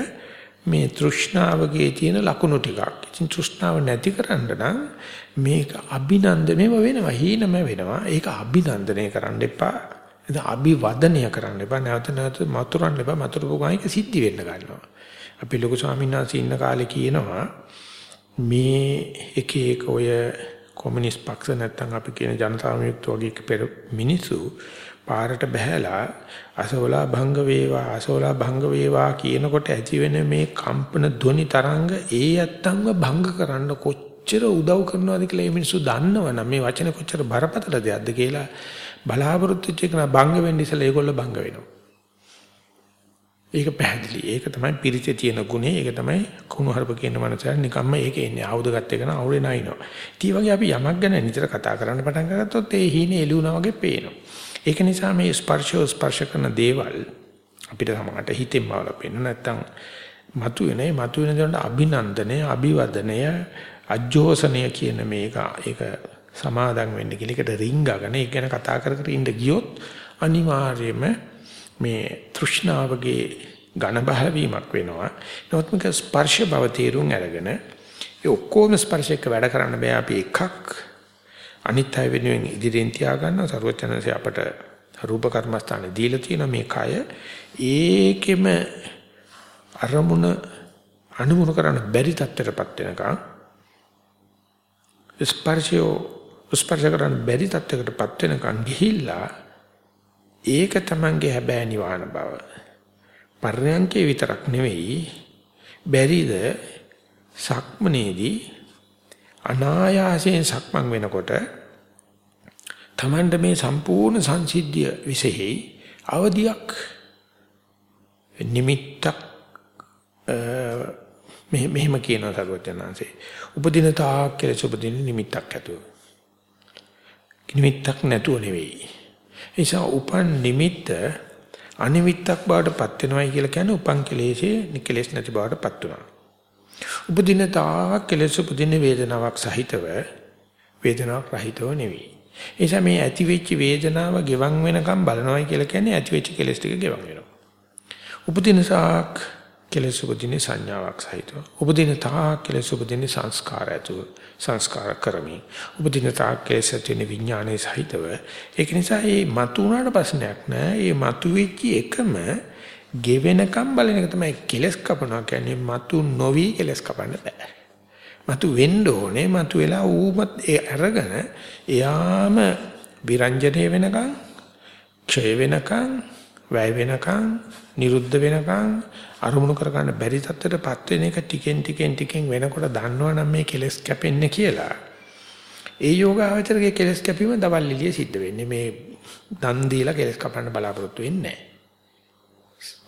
මේ තෘෂ්ණාවගේ තියෙන ලකුණු ටිකක්. ඉතින් තෘෂ්ණාව නැති කරන්න නම් මේක අභිනන්දනයම වෙනවා. හීනම වෙනවා. ඒක අභිනන්දනය කරන්න එපා. එතන අභිවදනය කරන්න එපා. නැවත නැවත මතුරන්න එපා. මතුරුපු ගායක සිද්ධි වෙන්න ගන්නවා. අපි ලොකු ස්වාමීන් වහන්සේ ඉන්න කාලේ කියනවා මේ එක එක ඔය කොමියුනිස්ට් පක්ෂ නැත්තම් අපි කියන ජනතා විමුක්ත වගේ පෙර මිනිස්සු පාරට බහැලා අසෝලා භංග වේවා අසෝලා භංග වේවා කියනකොට ඇති වෙන මේ කම්පන ධ්වනි තරංග ඒ යත්තන්ව භංග කරන්න කොච්චර උදව් කරනවද කියලා මේ මිනිස්සු දන්නවනම් මේ වචන කොච්චර බරපතල දෙයක්ද කියලා බලාපොරොත්තු වෙච්ච එක භංග වෙන්න ඉස්සලා ඒගොල්ලෝ භංග වෙනවා. ඒක පැහැදිලි. ඒක තමයි පිරිතේ තියෙන ගුණේ. ඒක තමයි කුණුහරුප කියන මනසට නිකම්ම ඒක එන්නේ. ආයුධ ගත්ත එක න අවුලේ නැිනවා. ඉතින් වගේ අපි යමක් ගැන නිතර කතා කරන්න පටන් ගත්තොත් ඒ හීනේ එළුණා වගේ පේනවා. ඒක නිසා මේ ස්පර්ශය ස්පර්ශ කරන දේවල් අපිට සමහරට හිතෙන් බවල පෙන්න නැත්තම් මතුවෙනේ මතුවෙන දේවල්ට අභිනන්දනය අභිවදනය අජෝසනය කියන මේක ඒක සමාදන් වෙන්න කියලා එකට රිංගගෙන ඒක ගැන කතා කර කර ඉඳ ගියොත් අනිවාර්යයෙන්ම මේ තෘෂ්ණාවගේ ඝන බහල වීමක් වෙනවා. නමුත් මේක ස්පර්ශ බව තේරුම් අරගෙන ඒ ඔක්කොම ස්පර්ශයක වැඩ කරන්න බෑ. අපි එකක් අනිත් අය වෙනුවෙන් ඉදිරියෙන් තියාගන්න සරුවචනසේ අපට රූප කර්මස්ථානේ දීලා තියෙන මේ කය. ඒකෙම අරමුණ අනුමුණු කරන්න බැරි තත්ත්වයටපත් වෙනකන් ස්පර්ශය ස්පර්ශ කරන්න බැරි තත්ත්වයකටපත් වෙනකන් ගිහිල්ලා ඒක තමංගේ හැබෑ නිවහන බව. පර්යංකේ විතරක් නෙවෙයි බැරිද සක්මනේදී අනායාසයෙන් සක්මන් වෙනකොට තමන්ට මේ සම්පූර්ණ සංසිද්ධිය විසෙහි අවදියක් නිමිත්තක් මෙහෙම කියනවා සරුවචනාංශේ. උපදින තාක් කියලා උපදින නිමිත්තක් ඇතුව. නිමිත්තක් නැතුව නෙවෙයි. නිසා උපන් නිමිත්ත අනිමිත්තක් බවට පත් වෙනවයි කියලා කියන්නේ උපන් කෙලෙසේ නිකලෙස් නැති බවට පත් වෙනවා. උපදින තාක් කෙලෙස් උපදින වේදනාවක් සහිතව වේදනාවක් රහිතව නෙවෙයි නිසා මේ ඇති වෙච්ච වේදනාව ගෙවන් වෙනකම් බලනවායි කියලා කියන්නේ ඇති වෙච්ච කෙලෙස් ටික ගෙවන් වෙනවා. උපදින සාක් කෙලෙස් උපදින සංඥාවක් සහිතව. උපදින තාක් කෙලෙස් උපදින සංස්කාර ඇතුව සංස්කාර කරමි. උපදින තාක් කෙලෙස් ඇතුව විඥානයේ සහිතව. ඒක නිසා මේ මතු උනාට ප්‍රශ්නයක් නෑ. මේ මතු වෙච්ච එකම ගෙවෙනකම් බලන එක තමයි කෙලස් කපනවා කියන්නේ. මතු නොවි කෙලස් කපන්න බෑ. මතු වෙන්න ඕනේ මතු වෙලා ඌමත් ඒ අරගෙන එයාම විරංජනේ වෙනකන් ක්ෂය වෙනකන් වැය වෙනකන් නිරුද්ධ වෙනකන් අරමුණු කරගන්න බැරි තත්ත්වයටපත් වෙන එක ටිකෙන් ටිකෙන් ටිකෙන් වෙනකොට දන්නවනම් මේ කෙලස් කැපෙන්නේ කියලා. ඒ යෝගාවචරයේ කෙලස් කැපීම දවල් එළිය සිද්ධ වෙන්නේ. මේ දන් දීලා කෙලස් කපන්න බලාපොරොත්තු වෙන්නේ නැහැ.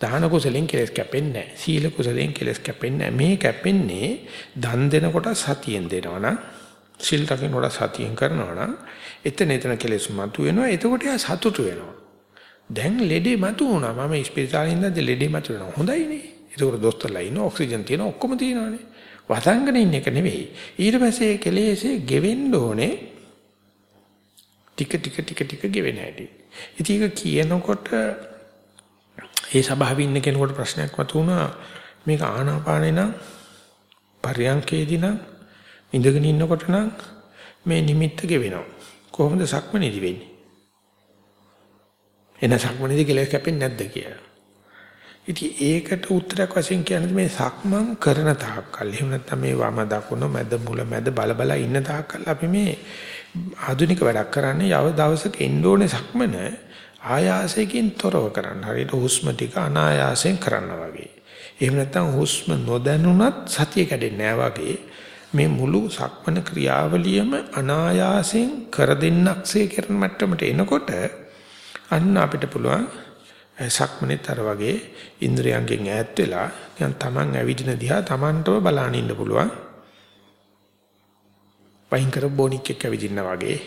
දාන කුසලෙන් කෙලස් කැපෙන්නේ නැහැ. සීල කුසලෙන් කෙලස් කැපෙන්නේ නැහැ. මේ කැපෙන්නේ දන් දෙනකොට සතියෙන් දෙනවනම් සිල් රකින්නකොට සතියෙන් කරනවනම් එතන එතන කෙලස් මතු වෙනවා. එතකොට යා සතුටු වෙනවා. දැන් ලෙඩේ මතු වුණා. මම ඉස්පිරිතාලේ ඉඳන් ලෙඩේ මතු වෙනවා. හොඳයිනේ. ඒකෝර දොස්තරලා ඉන්න ඔක්සිජන් තියෙන ඔක්කොම තියෙනවානේ. වතංගන ඉන්න එක නෙවෙයි. ඊට පස්සේ කෙලෙසේ ගෙවෙන්න ඕනේ. ටික ටික ටික ටික ගෙවෙන හැටි. ඉතින් ඒක කියනකොට ඒ සභාවේ ඉන්න කෙනෙකුට ප්‍රශ්නයක් වතුණා මේක ආනාපානේ නම් පරියන්කේදී නම් ඉඳගෙන ඉන්නකොට නම් මේ නිමිත්ත ගෙවෙනවා. කොහොමද සක්මනේදී වෙන්නේ? එන සක්මනේදී කියලා කැපෙන්නේ නැද්ද කියලා. ඉතින් ඒකට උත්තරයක් වශයෙන් කියන්නේ මේ සක්මන් කරන තාක්කල්. එහෙම නැත්නම් මේ වම දකුණ මැද මුල මැද බල බල ඉන්න තාක්කල් අපි මේ ආධුනික වැඩක් කරන්නේ. යව දවසක එන්න ඕනේ සක්මන. ආයාසයෙන් තොරව කරන්න. හරියට හුස්ම ටික අනායාසයෙන් කරන්න වගේ. එහෙම නැත්නම් හුස්ම නොදැනුණත් සතිය කැඩෙන්නේ වගේ මේ මුළු සක්මන ක්‍රියාවලියම අනායාසයෙන් කර දෙන්නක්සේ කරන මට්ටමට එනකොට අන්න අපිට පුළුවන් සක්මනේතර වගේ ඉන්ද්‍රයන්ගෙන් ඈත් වෙලා නිකන් Taman ඇවිදින දිහා Tamanටම බලන්න ඉන්න පුළුවන්. වයින් කර බොනික් එක්ක ඇවිදිනා වගේ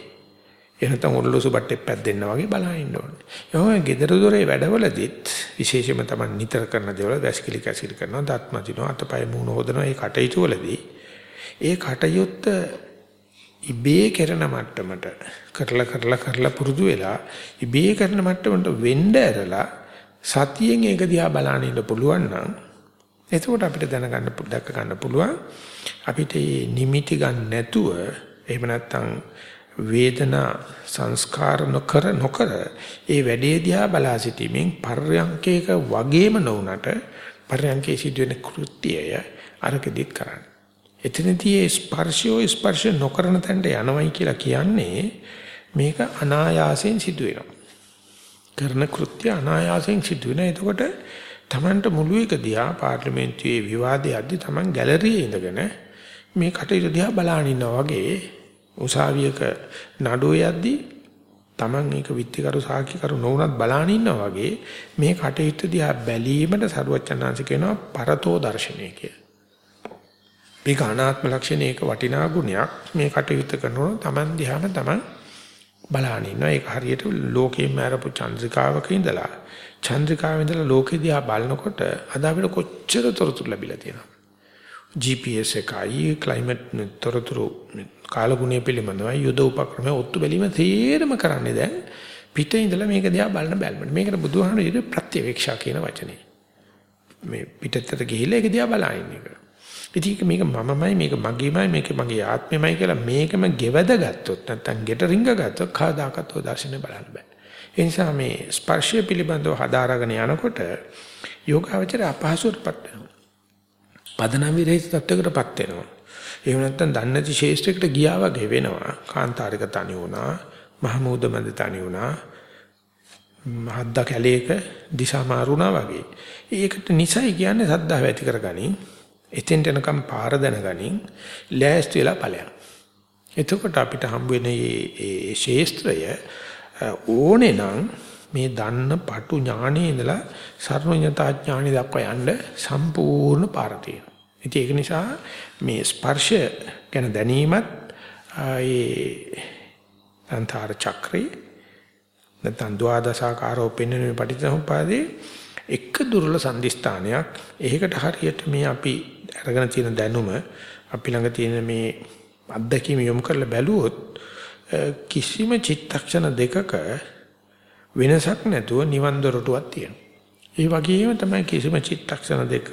එහෙනම් ඔරලෝසු බට්ටේ පැද්දෙන්න වගේ බලන් ඉන්න ඕනේ. එහෙනම් gedara dore වැඩවලදීත් විශේෂයෙන්ම තමයි නිතර කරන දේවල් වැසිකිලි කැසිලි කරනවා, දත්ම දිනවා, අතපය මූණ හොදනවා, ඒ කටයුතු වලදී ඒ කටයුත්ත ඉබේ කරන මට්ටමට කරලා කරලා කරලා පුරුදු වෙලා ඉබේ කරන මට්ටමට වෙන්න ඇරලා සතියෙන් ඒක දිහා බලන්න ඉන්න පුළුවන් නම් එතකොට අපිට දැනගන්න දැක ගන්න පුළුවන් අපිට මේ නිමිති ගන්න නැතුව එහෙම නැත්නම් වේදනා සංස්කාර නොකර නොකර ඒ වැඩේ දිහා බලා සිටීමෙන් පර්යංකේක වගේම නොඋනට පර්යංකේ සිදුවෙන කෘත්‍යය අරකෙදිත් කරන්න. එතනදී ස්පර්ශය ස්පර්ශ නොකරන තැනට යනවයි කියලා කියන්නේ මේක අනායාසයෙන් සිදුවෙනවා. කරන කෘත්‍ය අනායාසයෙන් සිදුවෙන. එතකොට Tamanට මුළු එක දිහා පාර්ලිමේන්තුවේ විවාදයේදී Taman ගැලරියේ ඉඳගෙන මේ කටයුතු දිහා බලාගෙන ඉන්නා වගේ උසාවියක නඩුව යද්දී Taman එක විත්තිකරු සාක්ෂිකරු නොවුනත් බලාන ඉන්නා වගේ මේ කටයුත්ත දිහා බැලීමට සරුවචනාංශ කියනවා පරතෝ දර්ශනය කියලා. මේක අනාත්ම ලක්ෂණයක වටිනා ගුණයක් මේ කටයුත්ත කරනකොට Taman දිහාම Taman බලාන ඉන්නවා. ඒක හරියට ලෝකේ මෑරපු චන්ද්‍රිකාවක ඉඳලා චන්ද්‍රිකාවේ ඉඳලා ලෝකෙ දිහා බලනකොට අද අපිට කොච්චර තොරතුරු ලැබිලා තියෙනවද? GPS එකයි climate තොරතුරු කාලගුණය පිළිබඳව යුද උපක්‍රම ඔත්තු බැලීම තේරම කරන්නේ දැන් පිටේ ඉඳලා මේක දිහා බලන බැලමට. මේකට බුදුහාමුදුරුවෝ ප්‍රත්‍යවේක්ෂා කියන වචනේ. මේ පිටතට ගිහිල්ලා ඒක දිහා බලන එක. ඉතින් මේක මමමයි මේක මගේමයි මේක මගේ ආත්මෙමයි කියලා මේකම ගෙවද ගත්තොත් නැත්නම් ගෙට රිංග ගත්තොත් කවදාකවත් ඔය දර්ශනේ බලන්න බෑ. ඒ නිසා මේ ස්පර්ශය පිළිබඳව හදාරගෙන යනකොට යෝගාවචර අපහසුතාවපත් වෙනවා. පදනම් විරහිත තත්වයකටපත් වෙනවා. එහෙම නැත්නම් දන්නේ නැති ශේෂ්ත්‍රයකට ගියා වගේ වෙනවා. කාන්තාරික තනි වුණා, මහමූද මැද තනි වුණා. මහද්දා කැලේක දිශා මාරුණා වගේ. ඒකට නිසයි කියන්නේ සද්ධාව ඇති කරගනින්. එතෙන්ට එනකම් පාර දැනගනින්. ලෑස්ති වෙලා ඵලයන්. එතකොට අපිට හම්බ වෙන මේ ශේස්ත්‍රය ඕනේ නම් මේ දන්න පටු ඥානයේ ඉඳලා සර්වඥතා ඥානෙ දක්වා යන්න සම්පූර්ණ පාර තියෙනවා. ඉතින් ඒක නිසා මේ ස්පර්ශය ගැන දැනීමත් ඒ අන්තර චක්‍රේ නැත්නම් ද්වාදසාකාරෝ පෙන්වන මේ පටිච්චසමුපාදේ එක දුර්ල සම්දිස්ථානයක්. ඒකට හරියට මේ අපි අරගෙන තියෙන දැනුම අපි ළඟ තියෙන මේ අත්දැකීම යොමු කරලා බැලුවොත් කිසිම චිත්තක්ෂණ දෙකක වෙනසක් නැතුව නිවන් දොරටුවක් තියෙනවා. ඒ වගේම තමයි කිසිම චිත්තක්ෂණ දෙක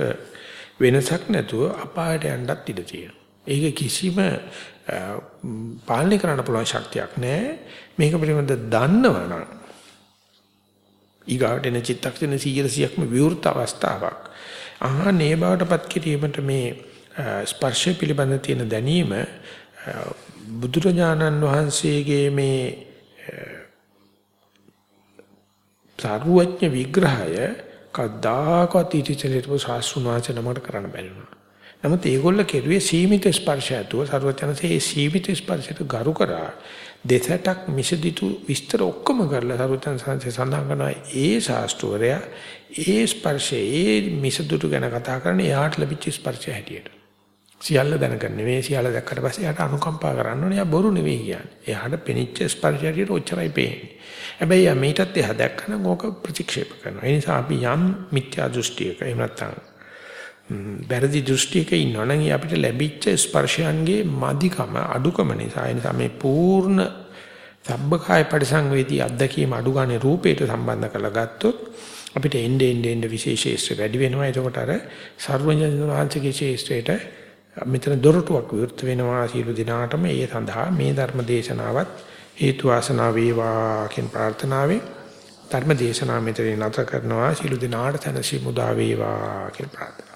වෙනසක් නැතුව අපායට යන්නත් ඉඩ තියෙනවා. ඒක කිසිම පාලනය කරන්න පුළුවන් ශක්තියක් නැහැ. මේක පිළිබඳ දන්නවනම් ඊගාට එන චිත්තක්ෂණ 100%ක්ම විවෘත අවස්ථාවක්. ආහනේ බවටපත් කිරීමට මේ ස්පර්ශය පිළිබඳ තියෙන දැනීම බුදුරජාණන් වහන්සේගේ මේ සාරුවඥ විග්‍රහය කද්දාකවත් ඊටිචලිතව සාස්ෘණාච නමකට කරන්න බැරි වුණා. නමුත් ඒගොල්ල කෙරුවේ සීමිත ස්පර්ශයතුව සරුවචනසේ ඒ සීමිත ස්පර්ශයට ගරු කරා දෙසටක් මිසදිතු විස්තර ඔක්කොම කරලා සරුවචන සංසේ සඳහන් කරනවා ඒ ශාස්ත්‍රවරයා ඒ ස්පර්ශයේ ඒ මිසදුතු ගැන කතා කරන්නේ යාට ලැබිච්ච ස්පර්ශය හැටියට. සියල්ල දැනගන්න නෙවෙයි සියල්ල දැක්කට පස්සේ යාට අනුකම්පා කරන්න ඕනේ. යා බොරු නෙවෙයි කියන්නේ. එයාට පෙනිච්ච ස්පර්ශය හැටියට ඔච්චරයි පේන්නේ. හැබැයි යා මේකත් එහා දැක්කම ඕක ප්‍රතික්ෂේප කරනවා. ඒ නිසා අපි යම් මිත්‍යා දෘෂ්ටියක එහෙම නැත්නම් වැරදි දෘෂ්ටියක ඉන්නවනම් අපිට ලැබිච්ච ස්පර්ශයන්ගේ මදිකම අඩුකම නිසා ඒ නිසා මේ පූර්ණ සබ්බකාය පරිසංවේදී අත්දැකීම අඩු ගන්න රූපයට සම්බන්ධ කරලා ගත්තොත් අපිට එන්නේ එන්නේ එන්නේ විශේෂේෂ්ත්‍ර වැඩි වෙනවා එතකොට අර සර්වඥ වහන්සේගේ ශේෂ්ත්‍රයට මෙතන දොරටුවක් විවෘත වෙනවා සියලු දිනාටම. ඒ සඳහා මේ ධර්ම දේශනාවත් හේතු වාසනා වේවා කියන ප්‍රාර්ථනාවෙන් ධර්ම දේශනාව මෙතන නැත කරනවා. සියලු දිනාට තනසි මුදා වේවා කියලා ප්‍රාර්ථනා